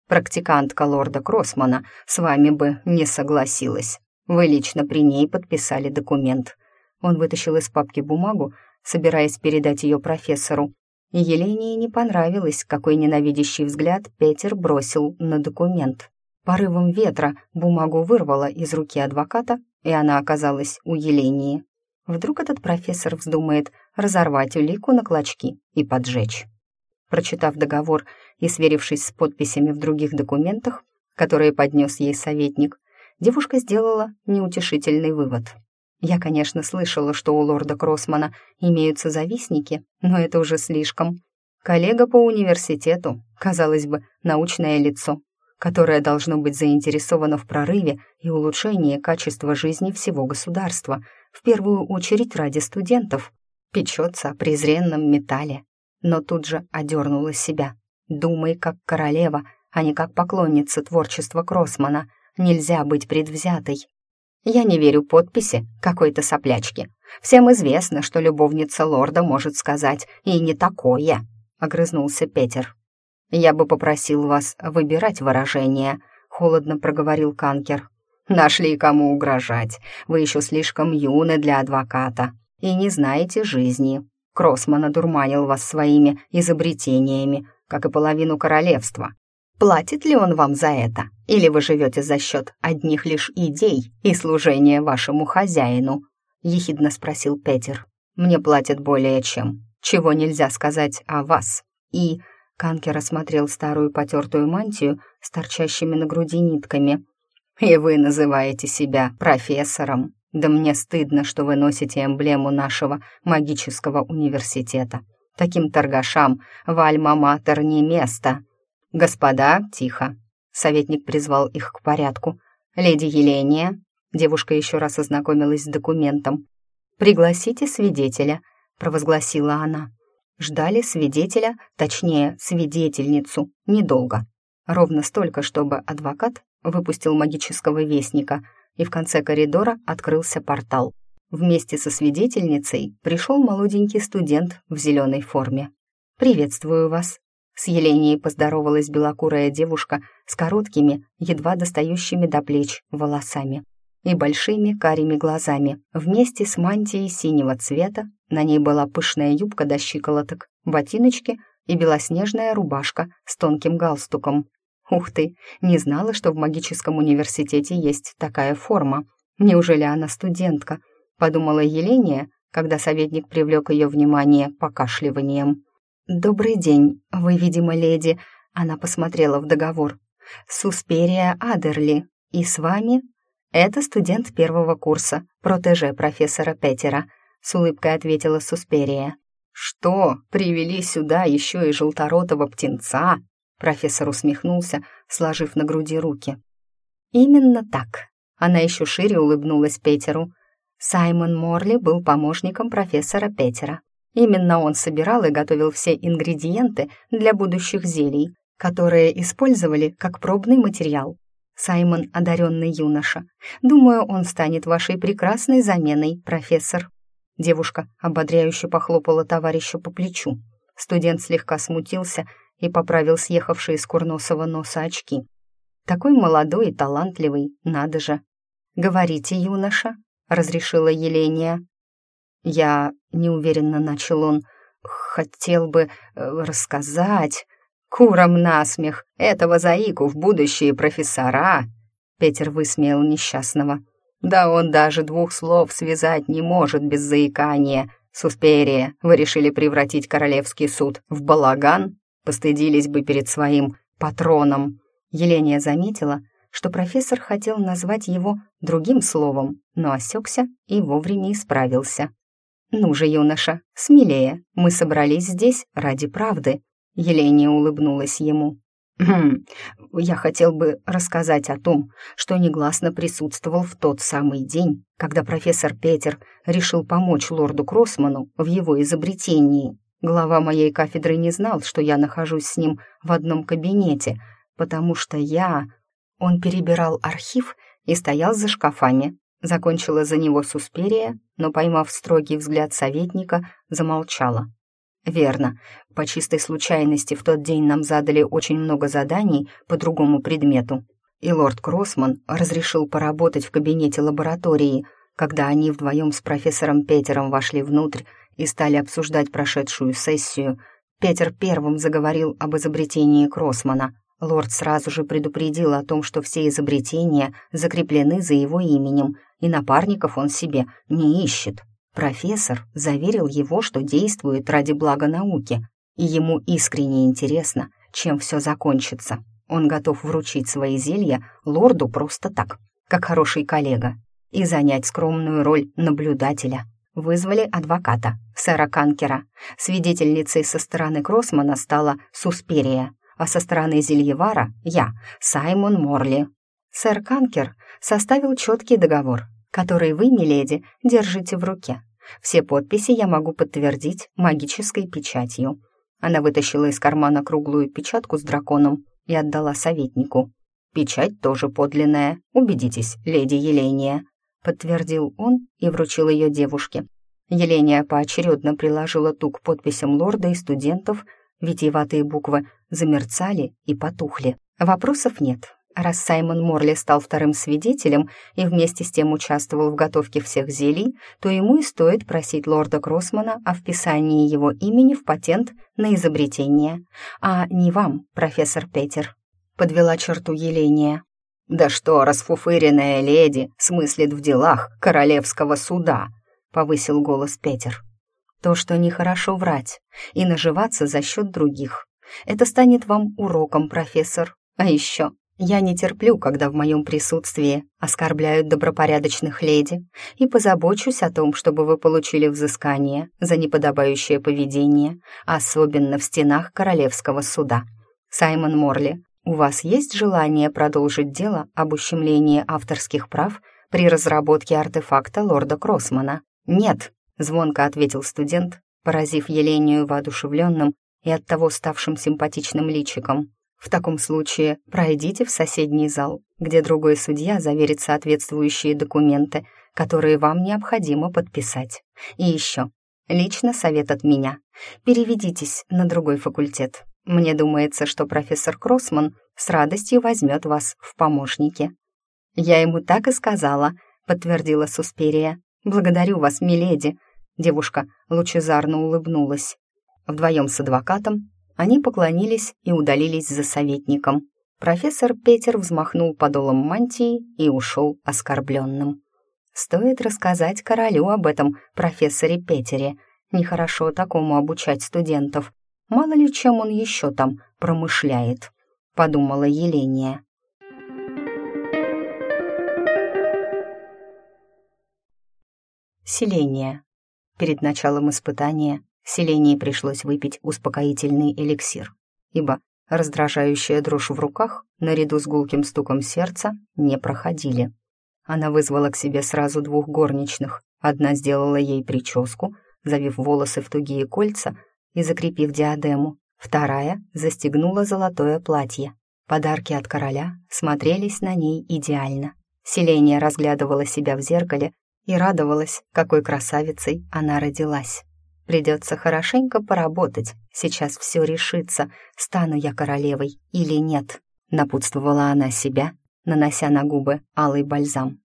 «Практикантка лорда Кроссмана с вами бы не согласилась. Вы лично при ней подписали документ». Он вытащил из папки бумагу, собираясь передать ее профессору. Елене не понравилось, какой ненавидящий взгляд Петер бросил на документ. Порывом ветра бумагу вырвало из руки адвоката, и она оказалась у Елении. Вдруг этот профессор вздумает разорвать улику на клочки и поджечь. Прочитав договор и сверившись с подписями в других документах, которые поднес ей советник, девушка сделала неутешительный вывод. Я, конечно, слышала, что у лорда Кроссмана имеются завистники, но это уже слишком. Коллега по университету, казалось бы, научное лицо, которое должно быть заинтересовано в прорыве и улучшении качества жизни всего государства, в первую очередь ради студентов, печется о презренном металле. Но тут же одернула себя. Думай как королева, а не как поклонница творчества Кроссмана. Нельзя быть предвзятой. Я не верю подписи какой-то соплячки. Всем известно, что любовница лорда может сказать «и не такое», — огрызнулся Петер. «Я бы попросил вас выбирать выражение», — холодно проговорил Канкер. «Нашли кому угрожать. Вы еще слишком юны для адвоката и не знаете жизни. Кроссман одурманил вас своими изобретениями, как и половину королевства. Платит ли он вам за это? Или вы живете за счет одних лишь идей и служения вашему хозяину?» — ехидно спросил Петер. «Мне платят более чем. Чего нельзя сказать о вас?» И Канкер осмотрел старую потертую мантию с торчащими на груди нитками. «И вы называете себя профессором? Да мне стыдно, что вы носите эмблему нашего магического университета. Таким торгашам в Альма-Матер не место». «Господа, тихо!» Советник призвал их к порядку. «Леди Еления...» Девушка еще раз ознакомилась с документом. «Пригласите свидетеля», — провозгласила она. Ждали свидетеля, точнее, свидетельницу, недолго. Ровно столько, чтобы адвокат выпустил магического вестника, и в конце коридора открылся портал. Вместе со свидетельницей пришел молоденький студент в зеленой форме. «Приветствую вас», — с Еленией поздоровалась белокурая девушка с короткими, едва достающими до плеч волосами и большими карими глазами, вместе с мантией синего цвета на ней была пышная юбка до щиколоток, ботиночки и белоснежная рубашка с тонким галстуком. Ух ты, не знала, что в магическом университете есть такая форма. Неужели она студентка? Подумала Еления, когда советник привлек ее внимание покашливанием. «Добрый день, вы, видимо, леди...» Она посмотрела в договор. «Сусперия Адерли. И с вами?» «Это студент первого курса, протеже профессора Петера», — с улыбкой ответила Сусперия. «Что, привели сюда еще и желторотого птенца?» Профессор усмехнулся, сложив на груди руки. «Именно так». Она еще шире улыбнулась Петеру. Саймон Морли был помощником профессора Петера. Именно он собирал и готовил все ингредиенты для будущих зелий, которые использовали как пробный материал. Саймон — одаренный юноша. Думаю, он станет вашей прекрасной заменой, профессор». Девушка ободряюще похлопала товарища по плечу. Студент слегка смутился и поправил съехавшие с курносого носа очки. «Такой молодой и талантливый, надо же!» «Говорите, юноша», — разрешила Еления. «Я неуверенно начал он. Хотел бы э, рассказать...» «Курам насмех! Этого заику в будущие профессора!» Петер высмеял несчастного. Да он даже двух слов связать не может без заикания. Сусперия, вы решили превратить королевский суд в балаган? Постыдились бы перед своим патроном. Еления заметила, что профессор хотел назвать его другим словом, но осекся и вовремя исправился. «Ну же, юноша, смелее, мы собрались здесь ради правды», — Еления улыбнулась ему. Хм, я хотел бы рассказать о том, что негласно присутствовал в тот самый день, когда профессор Петер решил помочь лорду Кроссману в его изобретении. Глава моей кафедры не знал, что я нахожусь с ним в одном кабинете, потому что я... Он перебирал архив и стоял за шкафами. Закончила за него Сусперия, но, поймав строгий взгляд советника, замолчала. Верно. По чистой случайности в тот день нам задали очень много заданий по другому предмету. И лорд Кроссман разрешил поработать в кабинете лаборатории, когда они вдвоем с профессором Петером вошли внутрь и стали обсуждать прошедшую сессию. Петер первым заговорил об изобретении Кроссмана. Лорд сразу же предупредил о том, что все изобретения закреплены за его именем, и напарников он себе не ищет. Профессор заверил его, что действует ради блага науки, и ему искренне интересно, чем все закончится. Он готов вручить свои зелья лорду просто так, как хороший коллега, и занять скромную роль наблюдателя. Вызвали адвоката, сэра Канкера. Свидетельницей со стороны Кроссмана стала Сусперия, а со стороны Зельевара — я, Саймон Морли. Сэр Канкер составил четкий договор, который вы, миледи, держите в руке. Все подписи я могу подтвердить магической печатью». Она вытащила из кармана круглую печатку с драконом и отдала советнику. «Печать тоже подлинная, убедитесь, леди Еления», — подтвердил он и вручил ее девушке. Еления поочередно приложила ту к подписям лорда и студентов, витиеватые буквы замерцали и потухли. Вопросов нет, Раз Саймон Морли стал вторым свидетелем и вместе с тем участвовал в готовке всех зелий, то ему и стоит просить лорда Кроссмана о вписании его имени в патент на изобретение. А не вам, профессор Петер. Подвела черту Еления. «Да что, расфуфыренная леди смыслит в делах королевского суда?» — повысил голос Петер. «То, что нехорошо врать и наживаться за счет других. Это станет вам уроком, профессор. А еще я не терплю, когда в моем присутствии оскорбляют добропорядочных леди, и позабочусь о том, чтобы вы получили взыскание за неподобающее поведение, особенно в стенах королевского суда. Саймон Морли, у вас есть желание продолжить дело об ущемлении авторских прав при разработке артефакта лорда Кроссмана? Нет, звонко ответил студент, поразив Елению воодушевленным и оттого ставшим симпатичным личиком. В таком случае пройдите в соседний зал, где другой судья заверит соответствующие документы, которые вам необходимо подписать. И еще, лично совет от меня. Переведитесь на другой факультет. Мне думается, что профессор Кроссман с радостью возьмет вас в помощники. Я ему так и сказала, подтвердила Сусперия. Благодарю вас, миледи. Девушка лучезарно улыбнулась. Вдвоем с адвокатом они поклонились и удалились за советником. Профессор Петер взмахнул подолом мантии и ушел оскорбленным. Стоит рассказать королю об этом профессоре Петере. Нехорошо такому обучать студентов. Мало ли чем он еще там промышляет, подумала Еления. Селение. Перед началом испытания Селении пришлось выпить успокоительный эликсир, ибо раздражающая дрожь в руках, наряду с гулким стуком сердца, не проходили. Она вызвала к себе сразу двух горничных. Одна сделала ей прическу, завив волосы в тугие кольца и закрепив диадему. Вторая застегнула золотое платье. Подарки от короля смотрелись на ней идеально. Селения разглядывала себя в зеркале и радовалась, какой красавицей она родилась. Придется хорошенько поработать, сейчас все решится, стану я королевой или нет. Напутствовала она себя, нанося на губы алый бальзам.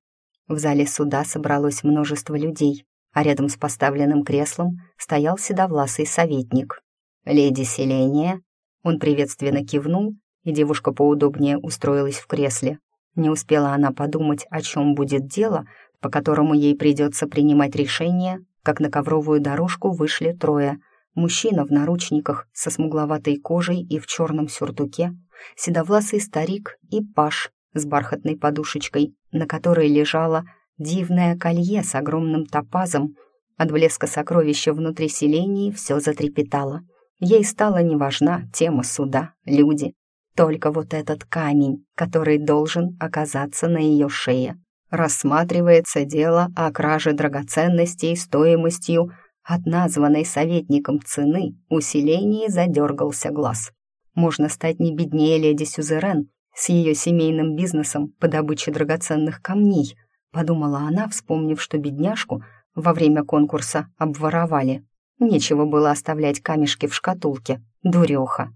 В зале суда собралось множество людей, а рядом с поставленным креслом стоял седовласый советник. «Леди Селения?» Он приветственно кивнул, и девушка поудобнее устроилась в кресле. Не успела она подумать, о чем будет дело, по которому ей придется принимать решение, как на ковровую дорожку вышли трое. Мужчина в наручниках со смугловатой кожей и в черном сюртуке, седовласый старик и паш с бархатной подушечкой, на которой лежало дивное колье с огромным топазом. От блеска сокровища внутри селении все затрепетало. Ей стала неважна тема суда, люди, только вот этот камень, который должен оказаться на ее шее рассматривается дело о краже драгоценностей стоимостью от названной советником цены усилении задергался глаз. Можно стать не беднее леди Сюзерен с ее семейным бизнесом по добыче драгоценных камней, подумала она, вспомнив, что бедняжку во время конкурса обворовали. Нечего было оставлять камешки в шкатулке. Дуреха.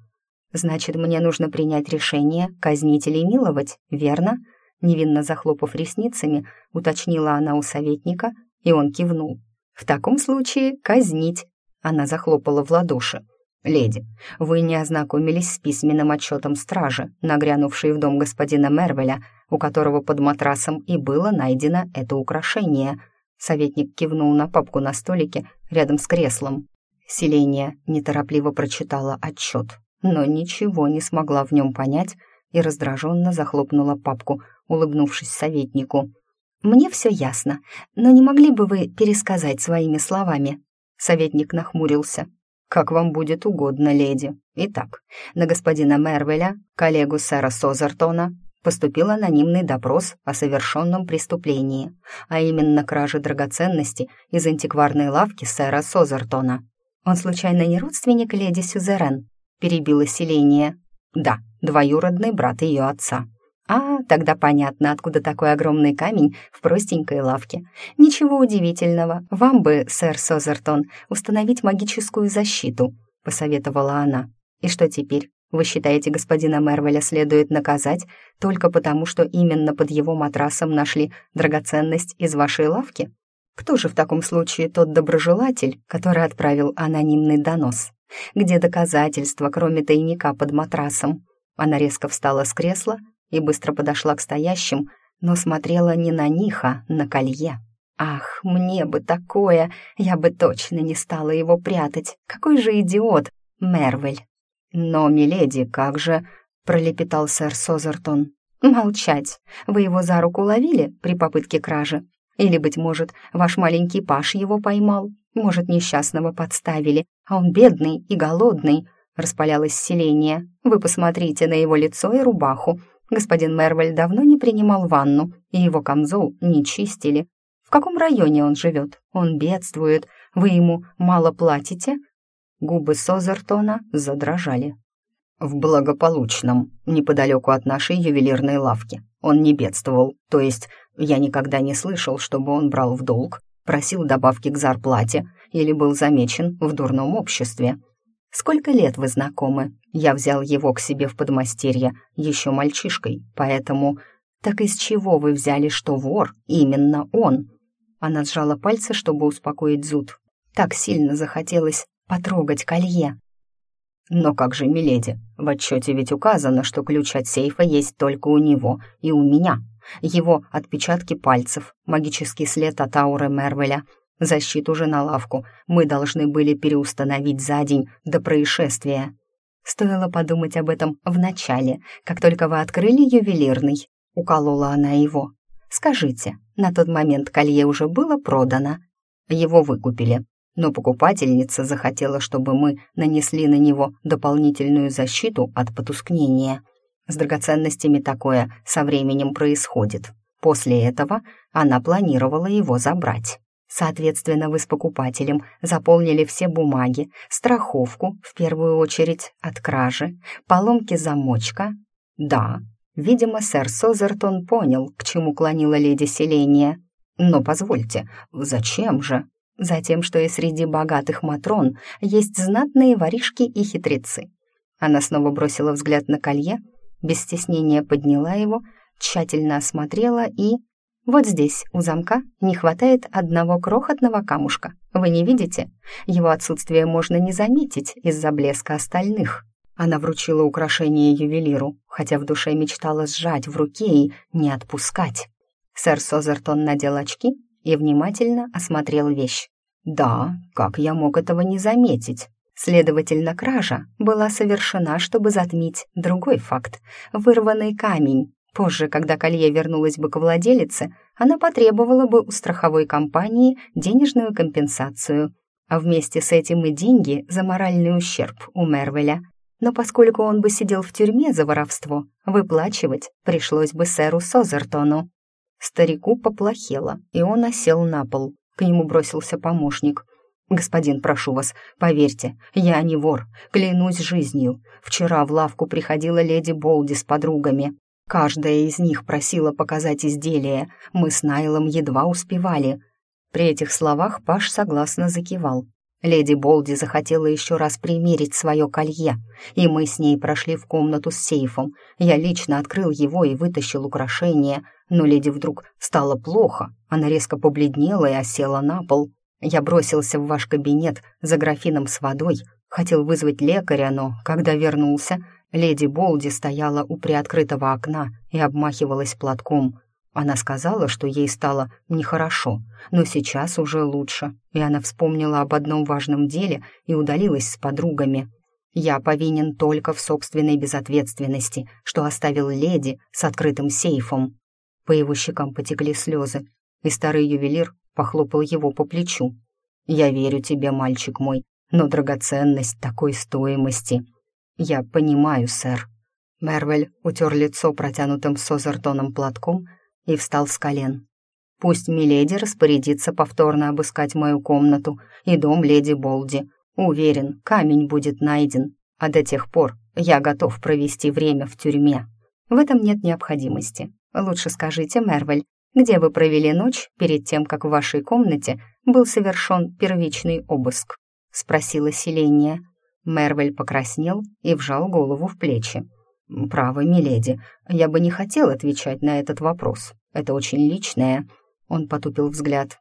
Значит, мне нужно принять решение, казнить или миловать, верно? Невинно захлопав ресницами, уточнила она у советника, и он кивнул. В таком случае казнить. Она захлопала в ладоши. «Леди, вы не ознакомились с письменным отчетом стражи, нагрянувшей в дом господина Мервеля, у которого под матрасом и было найдено это украшение». Советник кивнул на папку на столике рядом с креслом. Селения неторопливо прочитала отчет, но ничего не смогла в нем понять и раздраженно захлопнула папку, улыбнувшись советнику. «Мне все ясно, но не могли бы вы пересказать своими словами?» Советник нахмурился. «Как вам будет угодно, леди. Итак, на господина Мервеля, коллегу сэра Созертона, поступил анонимный допрос о совершенном преступлении, а именно краже драгоценности из антикварной лавки сэра Созертона. Он случайно не родственник леди Сюзерен?» — перебило селение. «Да, двоюродный брат ее отца». «А, тогда понятно, откуда такой огромный камень в простенькой лавке. Ничего удивительного, вам бы, сэр Созертон, установить магическую защиту», — посоветовала она. «И что теперь? Вы считаете, господина Мервеля следует наказать только потому, что именно под его матрасом нашли драгоценность из вашей лавки? Кто же в таком случае тот доброжелатель, который отправил анонимный донос? Где доказательства, кроме тайника под матрасом?» Она резко встала с кресла и быстро подошла к стоящим, но смотрела не на них, а на колье. Ах, мне бы такое, я бы точно не стала его прятать. Какой же идиот, Мервель. Но, миледи, как же, пролепетал сэр Созертон. Молчать. Вы его за руку ловили при попытке кражи? Или, быть может, ваш маленький Паш его поймал? Может, несчастного подставили, а он бедный и голодный, распалялось селение. Вы посмотрите на его лицо и рубаху. Господин Мервель давно не принимал ванну, и его камзол не чистили. В каком районе он живет? Он бедствует. Вы ему мало платите?» Губы Созертона задрожали. «В благополучном, неподалеку от нашей ювелирной лавки. Он не бедствовал, то есть я никогда не слышал, чтобы он брал в долг, просил добавки к зарплате или был замечен в дурном обществе. Сколько лет вы знакомы? Я взял его к себе в подмастерье еще мальчишкой, поэтому... Так из чего вы взяли, что вор именно он?» Она сжала пальцы, чтобы успокоить зуд. Так сильно захотелось потрогать колье. «Но как же, миледи, в отчете ведь указано, что ключ от сейфа есть только у него и у меня. Его отпечатки пальцев, магический след от ауры Мервеля, Защиту же на лавку мы должны были переустановить за день до происшествия. Стоило подумать об этом в начале, как только вы открыли ювелирный. Уколола она его. Скажите, на тот момент колье уже было продано? Его выкупили, но покупательница захотела, чтобы мы нанесли на него дополнительную защиту от потускнения. С драгоценностями такое со временем происходит. После этого она планировала его забрать. Соответственно, вы с покупателем заполнили все бумаги, страховку, в первую очередь, от кражи, поломки замочка. Да, видимо, сэр Созертон понял, к чему клонила леди Селения. Но позвольте, зачем же? Затем, что и среди богатых матрон есть знатные воришки и хитрецы. Она снова бросила взгляд на колье, без стеснения подняла его, тщательно осмотрела и вот здесь, у замка, не хватает одного крохотного камушка. Вы не видите? Его отсутствие можно не заметить из-за блеска остальных. Она вручила украшение ювелиру, хотя в душе мечтала сжать в руке и не отпускать. Сэр Созертон надел очки и внимательно осмотрел вещь. «Да, как я мог этого не заметить?» Следовательно, кража была совершена, чтобы затмить другой факт — вырванный камень, Позже, когда колье вернулось бы к владелице, она потребовала бы у страховой компании денежную компенсацию, а вместе с этим и деньги за моральный ущерб у Мервеля. Но поскольку он бы сидел в тюрьме за воровство, выплачивать пришлось бы сэру Созертону. Старику поплохело, и он осел на пол. К нему бросился помощник. «Господин, прошу вас, поверьте, я не вор, клянусь жизнью. Вчера в лавку приходила леди Болди с подругами. Каждая из них просила показать изделие, мы с Найлом едва успевали. При этих словах Паш согласно закивал. Леди Болди захотела еще раз примерить свое колье, и мы с ней прошли в комнату с сейфом. Я лично открыл его и вытащил украшение, но леди вдруг стало плохо. Она резко побледнела и осела на пол. Я бросился в ваш кабинет за графином с водой, хотел вызвать лекаря, но, когда вернулся, леди Болди стояла у приоткрытого окна и обмахивалась платком. Она сказала, что ей стало нехорошо, но сейчас уже лучше, и она вспомнила об одном важном деле и удалилась с подругами. Я повинен только в собственной безответственности, что оставил леди с открытым сейфом. По его щекам потекли слезы, и старый ювелир похлопал его по плечу. «Я верю тебе, мальчик мой, но драгоценность такой стоимости...» «Я понимаю, сэр». Мервель утер лицо протянутым Созертоном платком и встал с колен. «Пусть Миледи распорядится повторно обыскать мою комнату и дом леди Болди. Уверен, камень будет найден, а до тех пор я готов провести время в тюрьме. В этом нет необходимости. Лучше скажите, Мервель, где вы провели ночь перед тем, как в вашей комнате был совершен первичный обыск?» — спросила Селения. Мервель покраснел и вжал голову в плечи. «Право, миледи, я бы не хотел отвечать на этот вопрос. Это очень личное». Он потупил взгляд.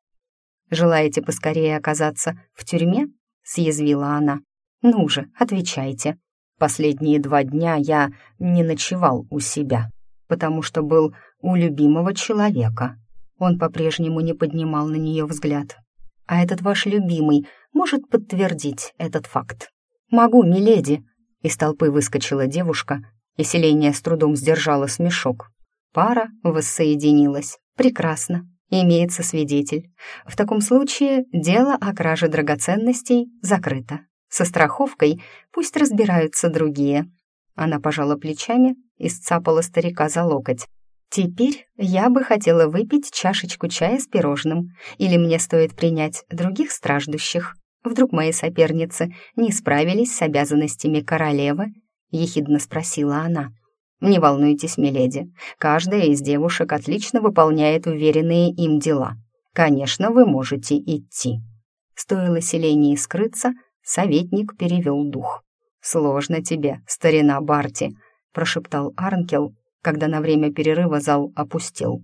«Желаете поскорее оказаться в тюрьме?» — съязвила она. «Ну же, отвечайте. Последние два дня я не ночевал у себя, потому что был у любимого человека». Он по-прежнему не поднимал на нее взгляд. «А этот ваш любимый может подтвердить этот факт?» «Могу, миледи!» Из толпы выскочила девушка и селение с трудом сдержала смешок. Пара воссоединилась. Прекрасно. Имеется свидетель. В таком случае дело о краже драгоценностей закрыто. Со страховкой пусть разбираются другие. Она пожала плечами и сцапала старика за локоть. «Теперь я бы хотела выпить чашечку чая с пирожным, или мне стоит принять других страждущих. Вдруг мои соперницы не справились с обязанностями королевы — ехидно спросила она. «Не волнуйтесь, миледи, каждая из девушек отлично выполняет уверенные им дела. Конечно, вы можете идти». Стоило селении скрыться, советник перевел дух. «Сложно тебе, старина Барти», — прошептал Арнкел, когда на время перерыва зал опустел.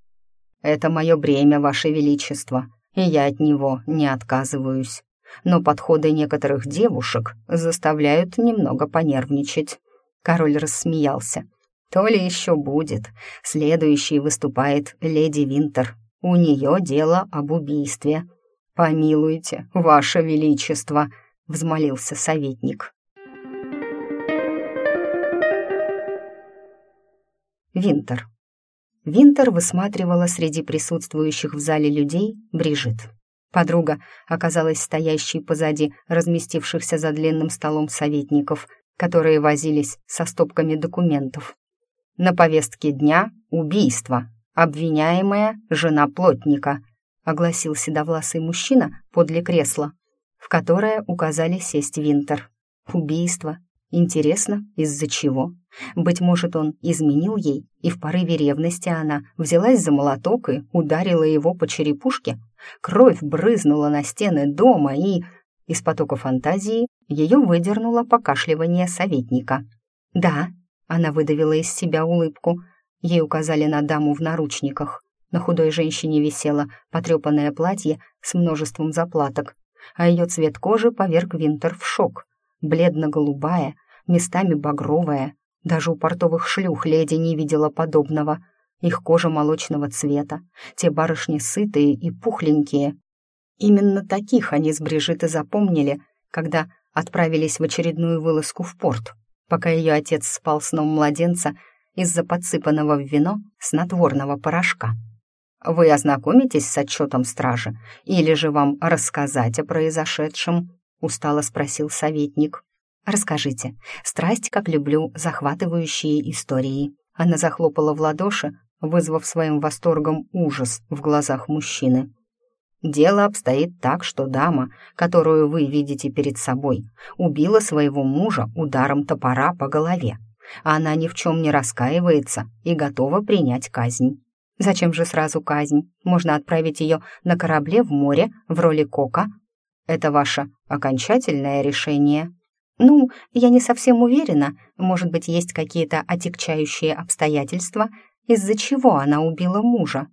«Это мое бремя, ваше величество, и я от него не отказываюсь. Но подходы некоторых девушек заставляют немного понервничать». Король рассмеялся. «То ли еще будет. Следующий выступает леди Винтер. У нее дело об убийстве». «Помилуйте, ваше величество», — взмолился советник. Винтер. Винтер высматривала среди присутствующих в зале людей Брижит. Подруга оказалась стоящей позади разместившихся за длинным столом советников которые возились со стопками документов. На повестке дня убийство, обвиняемая жена плотника, огласил седовласый мужчина подле кресла, в которое указали сесть Винтер. Убийство. Интересно, из-за чего? Быть может, он изменил ей, и в порыве ревности она взялась за молоток и ударила его по черепушке. Кровь брызнула на стены дома и... Из потока фантазии ее выдернуло покашливание советника. «Да», — она выдавила из себя улыбку. Ей указали на даму в наручниках. На худой женщине висело потрепанное платье с множеством заплаток, а ее цвет кожи поверг Винтер в шок. Бледно-голубая, местами багровая. Даже у портовых шлюх леди не видела подобного. Их кожа молочного цвета, те барышни сытые и пухленькие, Именно таких они с Брижитой запомнили, когда отправились в очередную вылазку в порт, пока ее отец спал сном младенца из-за подсыпанного в вино снотворного порошка. «Вы ознакомитесь с отчетом стражи или же вам рассказать о произошедшем?» — устало спросил советник. «Расскажите. Страсть, как люблю, захватывающие истории». Она захлопала в ладоши, вызвав своим восторгом ужас в глазах мужчины. Дело обстоит так, что дама, которую вы видите перед собой, убила своего мужа ударом топора по голове. Она ни в чем не раскаивается и готова принять казнь. Зачем же сразу казнь? Можно отправить ее на корабле в море в роли кока. Это ваше окончательное решение?» «Ну, я не совсем уверена. Может быть, есть какие-то отягчающие обстоятельства, из-за чего она убила мужа.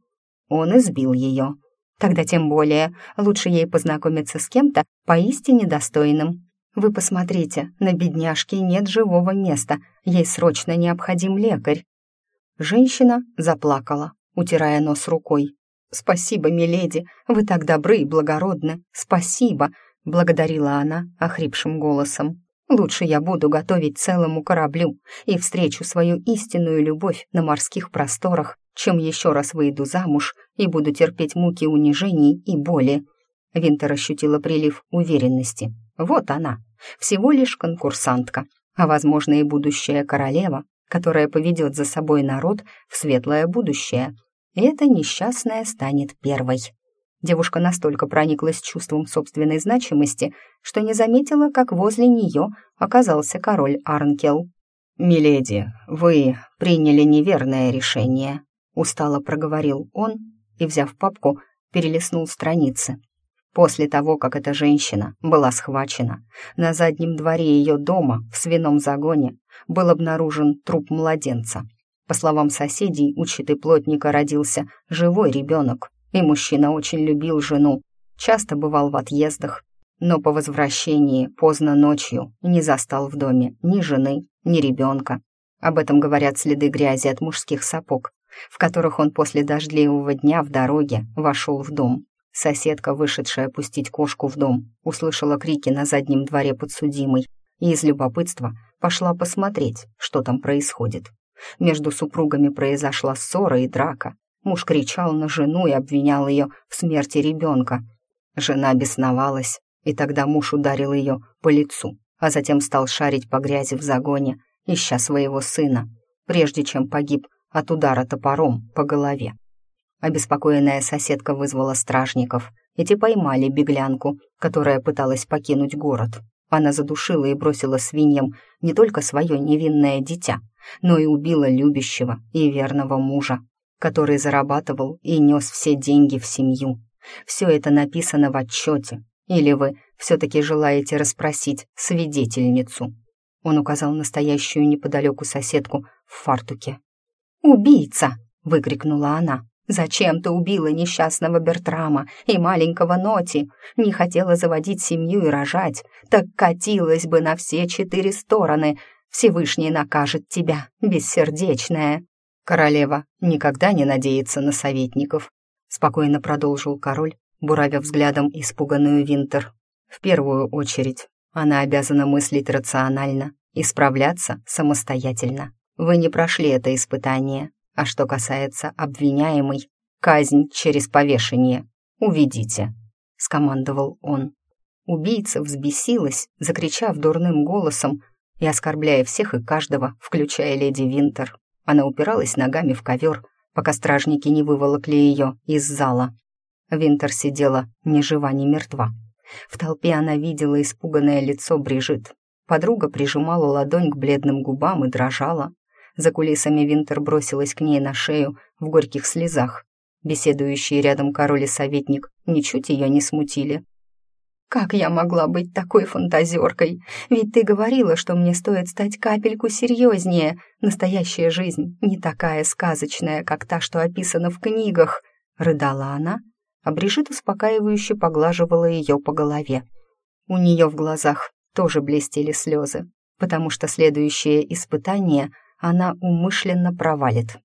Он избил ее. Тогда тем более лучше ей познакомиться с кем-то поистине достойным. Вы посмотрите, на бедняжке нет живого места, ей срочно необходим лекарь». Женщина заплакала, утирая нос рукой. «Спасибо, миледи, вы так добры и благородны. Спасибо!» — благодарила она охрипшим голосом. «Лучше я буду готовить целому кораблю и встречу свою истинную любовь на морских просторах, чем еще раз выйду замуж и буду терпеть муки унижений и боли». Винтер ощутила прилив уверенности. «Вот она, всего лишь конкурсантка, а, возможно, и будущая королева, которая поведет за собой народ в светлое будущее» и эта несчастная станет первой. Девушка настолько прониклась чувством собственной значимости, что не заметила, как возле нее оказался король Арнкел. «Миледи, вы приняли неверное решение», — устало проговорил он и, взяв папку, перелистнул страницы. После того, как эта женщина была схвачена, на заднем дворе ее дома, в свином загоне, был обнаружен труп младенца, по словам соседей, у читы плотника родился живой ребенок, и мужчина очень любил жену, часто бывал в отъездах, но по возвращении поздно ночью не застал в доме ни жены, ни ребенка. Об этом говорят следы грязи от мужских сапог, в которых он после дождливого дня в дороге вошел в дом. Соседка, вышедшая пустить кошку в дом, услышала крики на заднем дворе подсудимой и из любопытства пошла посмотреть, что там происходит. Между супругами произошла ссора и драка. Муж кричал на жену и обвинял ее в смерти ребенка. Жена бесновалась, и тогда муж ударил ее по лицу, а затем стал шарить по грязи в загоне, ища своего сына, прежде чем погиб от удара топором по голове. Обеспокоенная соседка вызвала стражников, и те поймали беглянку, которая пыталась покинуть город. Она задушила и бросила свиньям не только свое невинное дитя, но и убила любящего и верного мужа, который зарабатывал и нес все деньги в семью. Все это написано в отчете. Или вы все-таки желаете расспросить свидетельницу?» Он указал настоящую неподалеку соседку в фартуке. «Убийца!» — выкрикнула она. «Зачем ты убила несчастного Бертрама и маленького Ноти? Не хотела заводить семью и рожать, так катилась бы на все четыре стороны, Всевышний накажет тебя, бессердечная». «Королева никогда не надеется на советников», — спокойно продолжил король, буравя взглядом испуганную Винтер. «В первую очередь, она обязана мыслить рационально и справляться самостоятельно. Вы не прошли это испытание, а что касается обвиняемой, казнь через повешение. Уведите», — скомандовал он. Убийца взбесилась, закричав дурным голосом, и оскорбляя всех и каждого, включая леди Винтер. Она упиралась ногами в ковер, пока стражники не выволокли ее из зала. Винтер сидела ни жива, ни мертва. В толпе она видела испуганное лицо Брижит. Подруга прижимала ладонь к бледным губам и дрожала. За кулисами Винтер бросилась к ней на шею в горьких слезах. Беседующие рядом король и советник ничуть ее не смутили. Как я могла быть такой фантазеркой? Ведь ты говорила, что мне стоит стать капельку серьезнее. Настоящая жизнь не такая сказочная, как та, что описана в книгах. Рыдала она, а Брижит успокаивающе поглаживала ее по голове. У нее в глазах тоже блестели слезы, потому что следующее испытание она умышленно провалит.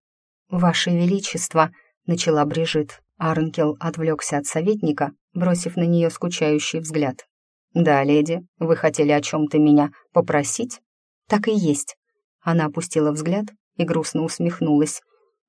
«Ваше Величество», — начала Брижит, Арнкел отвлекся от советника бросив на нее скучающий взгляд. «Да, леди, вы хотели о чем-то меня попросить?» «Так и есть». Она опустила взгляд и грустно усмехнулась.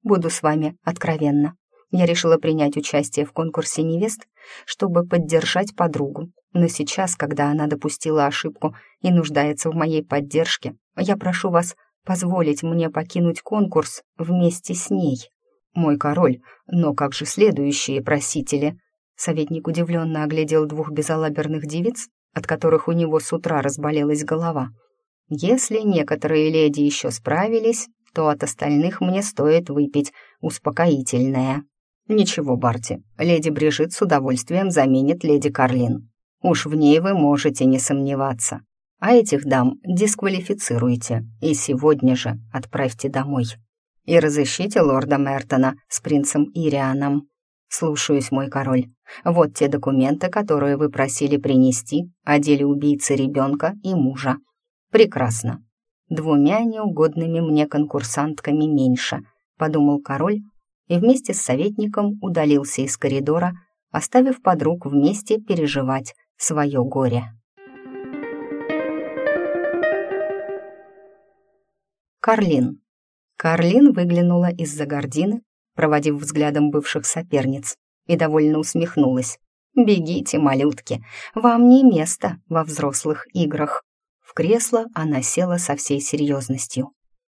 «Буду с вами откровенна. Я решила принять участие в конкурсе невест, чтобы поддержать подругу. Но сейчас, когда она допустила ошибку и нуждается в моей поддержке, я прошу вас позволить мне покинуть конкурс вместе с ней. Мой король, но как же следующие просители?» Советник удивленно оглядел двух безалаберных девиц, от которых у него с утра разболелась голова. «Если некоторые леди еще справились, то от остальных мне стоит выпить успокоительное». «Ничего, Барти, леди Брижит с удовольствием заменит леди Карлин». Уж в ней вы можете не сомневаться. А этих дам дисквалифицируйте и сегодня же отправьте домой. И разыщите лорда Мертона с принцем Ирианом. Слушаюсь, мой король. Вот те документы, которые вы просили принести о деле убийцы ребенка и мужа. Прекрасно. Двумя неугодными мне конкурсантками меньше, подумал король и вместе с советником удалился из коридора, оставив подруг вместе переживать свое горе. Карлин. Карлин выглянула из-за гордины, проводив взглядом бывших соперниц, и довольно усмехнулась. «Бегите, малютки, вам не место во взрослых играх». В кресло она села со всей серьезностью.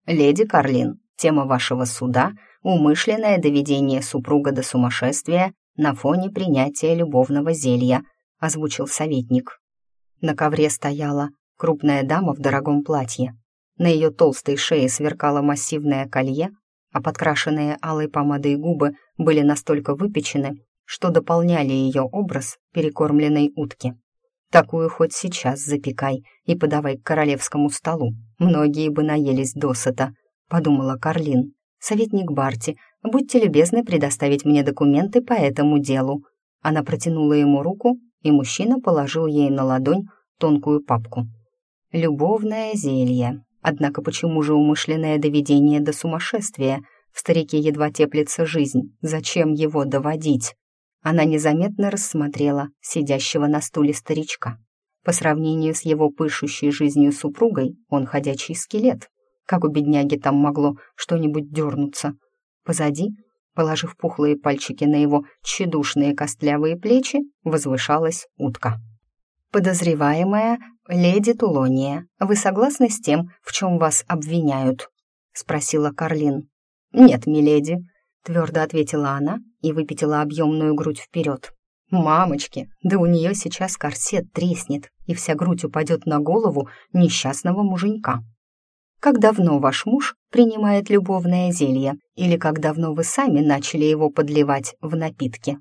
«Леди Карлин, тема вашего суда — умышленное доведение супруга до сумасшествия на фоне принятия любовного зелья», — озвучил советник. На ковре стояла крупная дама в дорогом платье. На ее толстой шее сверкало массивное колье, а подкрашенные алой помадой губы были настолько выпечены, что дополняли ее образ перекормленной утки. Такую хоть сейчас запекай и подавай к королевскому столу. Многие бы наелись досыта, подумала Карлин. Советник Барти, будьте любезны предоставить мне документы по этому делу. Она протянула ему руку, и мужчина положил ей на ладонь тонкую папку. Любовное зелье. Однако почему же умышленное доведение до сумасшествия? В старике едва теплится жизнь. Зачем его доводить? Она незаметно рассмотрела сидящего на стуле старичка. По сравнению с его пышущей жизнью супругой, он ходячий скелет. Как у бедняги там могло что-нибудь дернуться? Позади, положив пухлые пальчики на его тщедушные костлявые плечи, возвышалась утка. Подозреваемая леди Тулония, вы согласны с тем, в чем вас обвиняют? спросила Карлин. Нет, миледи, твердо ответила она и выпятила объемную грудь вперед. «Мамочки, да у нее сейчас корсет треснет, и вся грудь упадет на голову несчастного муженька. Как давно ваш муж принимает любовное зелье, или как давно вы сами начали его подливать в напитки?»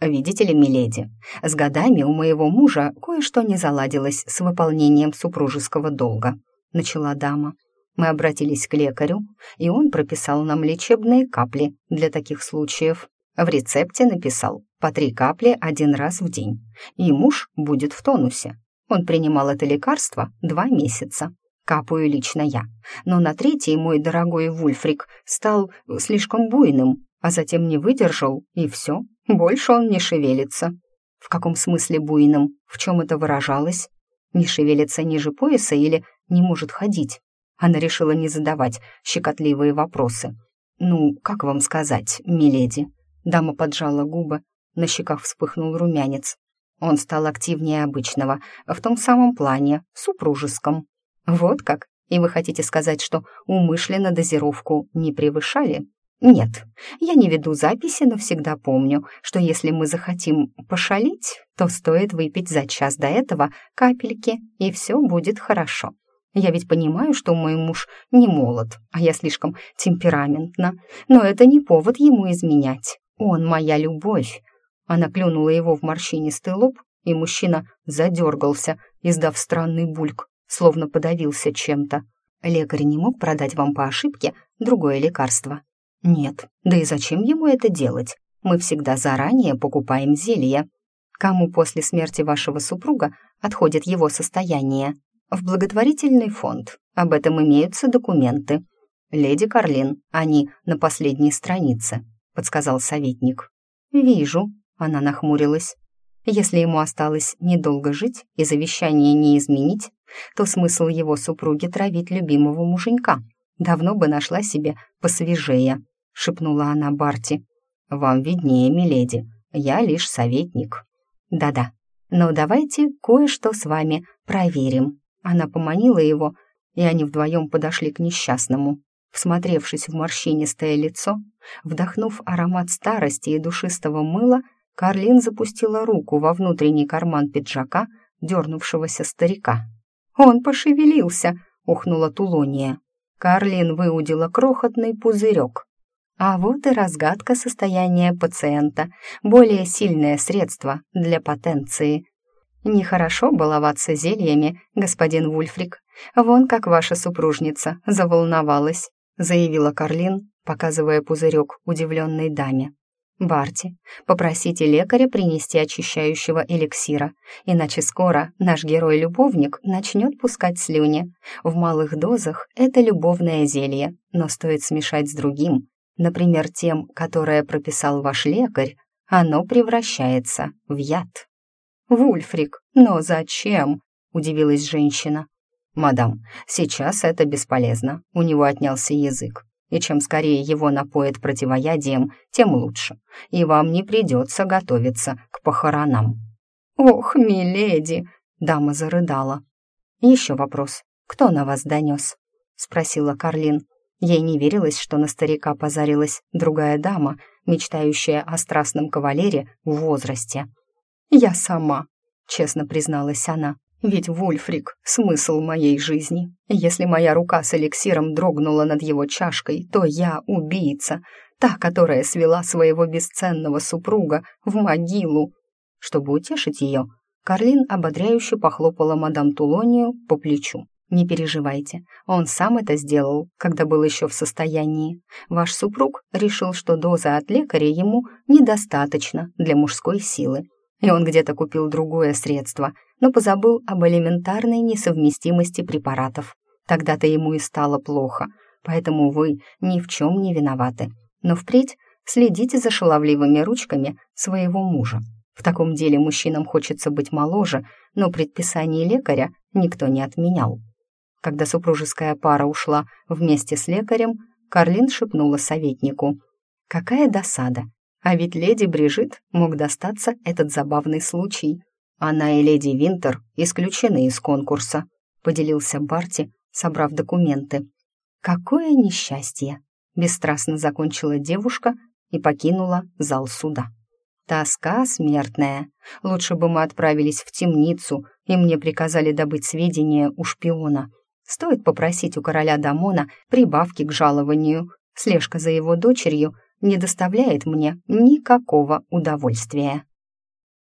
«Видите ли, миледи, с годами у моего мужа кое-что не заладилось с выполнением супружеского долга», — начала дама. Мы обратились к лекарю, и он прописал нам лечебные капли для таких случаев. В рецепте написал по три капли один раз в день, и муж будет в тонусе. Он принимал это лекарство два месяца. Капаю лично я. Но на третий мой дорогой Вульфрик стал слишком буйным, а затем не выдержал, и все, больше он не шевелится. В каком смысле буйным? В чем это выражалось? Не шевелится ниже пояса или не может ходить? Она решила не задавать щекотливые вопросы. «Ну, как вам сказать, миледи?» Дама поджала губы, на щеках вспыхнул румянец. Он стал активнее обычного, в том самом плане, супружеском. «Вот как? И вы хотите сказать, что умышленно дозировку не превышали?» Нет, я не веду записи, но всегда помню, что если мы захотим пошалить, то стоит выпить за час до этого капельки, и все будет хорошо. Я ведь понимаю, что мой муж не молод, а я слишком темпераментна, но это не повод ему изменять. Он моя любовь. Она клюнула его в морщинистый лоб, и мужчина задергался, издав странный бульк, словно подавился чем-то. Лекарь не мог продать вам по ошибке другое лекарство. Нет, да и зачем ему это делать? Мы всегда заранее покупаем зелья. Кому после смерти вашего супруга отходит его состояние? В благотворительный фонд. Об этом имеются документы. Леди Карлин, они на последней странице, подсказал советник. Вижу, она нахмурилась. Если ему осталось недолго жить и завещание не изменить, то смысл его супруги травить любимого муженька. Давно бы нашла себе посвежее. — шепнула она Барти. «Вам виднее, миледи, я лишь советник». «Да-да, но давайте кое-что с вами проверим». Она поманила его, и они вдвоем подошли к несчастному. Всмотревшись в морщинистое лицо, вдохнув аромат старости и душистого мыла, Карлин запустила руку во внутренний карман пиджака дернувшегося старика. «Он пошевелился!» — ухнула Тулония. Карлин выудила крохотный пузырек, а вот и разгадка состояния пациента, более сильное средство для потенции. Нехорошо баловаться зельями, господин Вульфрик. Вон как ваша супружница заволновалась», — заявила Карлин, показывая пузырек удивленной даме. «Барти, попросите лекаря принести очищающего эликсира, иначе скоро наш герой-любовник начнет пускать слюни. В малых дозах это любовное зелье, но стоит смешать с другим, например, тем, которое прописал ваш лекарь, оно превращается в яд». «Вульфрик, но зачем?» — удивилась женщина. «Мадам, сейчас это бесполезно, у него отнялся язык и чем скорее его напоят противоядием, тем лучше, и вам не придется готовиться к похоронам». «Ох, миледи!» — дама зарыдала. «Еще вопрос. Кто на вас донес?» — спросила Карлин. Ей не верилось, что на старика позарилась другая дама, мечтающая о страстном кавалере в возрасте. «Я сама», — честно призналась она. Ведь Вульфрик — смысл моей жизни. Если моя рука с эликсиром дрогнула над его чашкой, то я убийца, та, которая свела своего бесценного супруга в могилу. Чтобы утешить ее, Карлин ободряюще похлопала мадам Тулонию по плечу. «Не переживайте, он сам это сделал, когда был еще в состоянии. Ваш супруг решил, что доза от лекаря ему недостаточно для мужской силы, и он где-то купил другое средство, но позабыл об элементарной несовместимости препаратов. Тогда-то ему и стало плохо, поэтому вы ни в чем не виноваты. Но впредь следите за шаловливыми ручками своего мужа. В таком деле мужчинам хочется быть моложе, но предписание лекаря никто не отменял. Когда супружеская пара ушла вместе с лекарем, Карлин шепнула советнику. «Какая досада! А ведь леди Брижит мог достаться этот забавный случай. Она и леди Винтер исключены из конкурса, поделился Барти, собрав документы. Какое несчастье! Бесстрастно закончила девушка и покинула зал суда. Тоска смертная. Лучше бы мы отправились в темницу, и мне приказали добыть сведения у шпиона. Стоит попросить у короля Дамона прибавки к жалованию. Слежка за его дочерью не доставляет мне никакого удовольствия.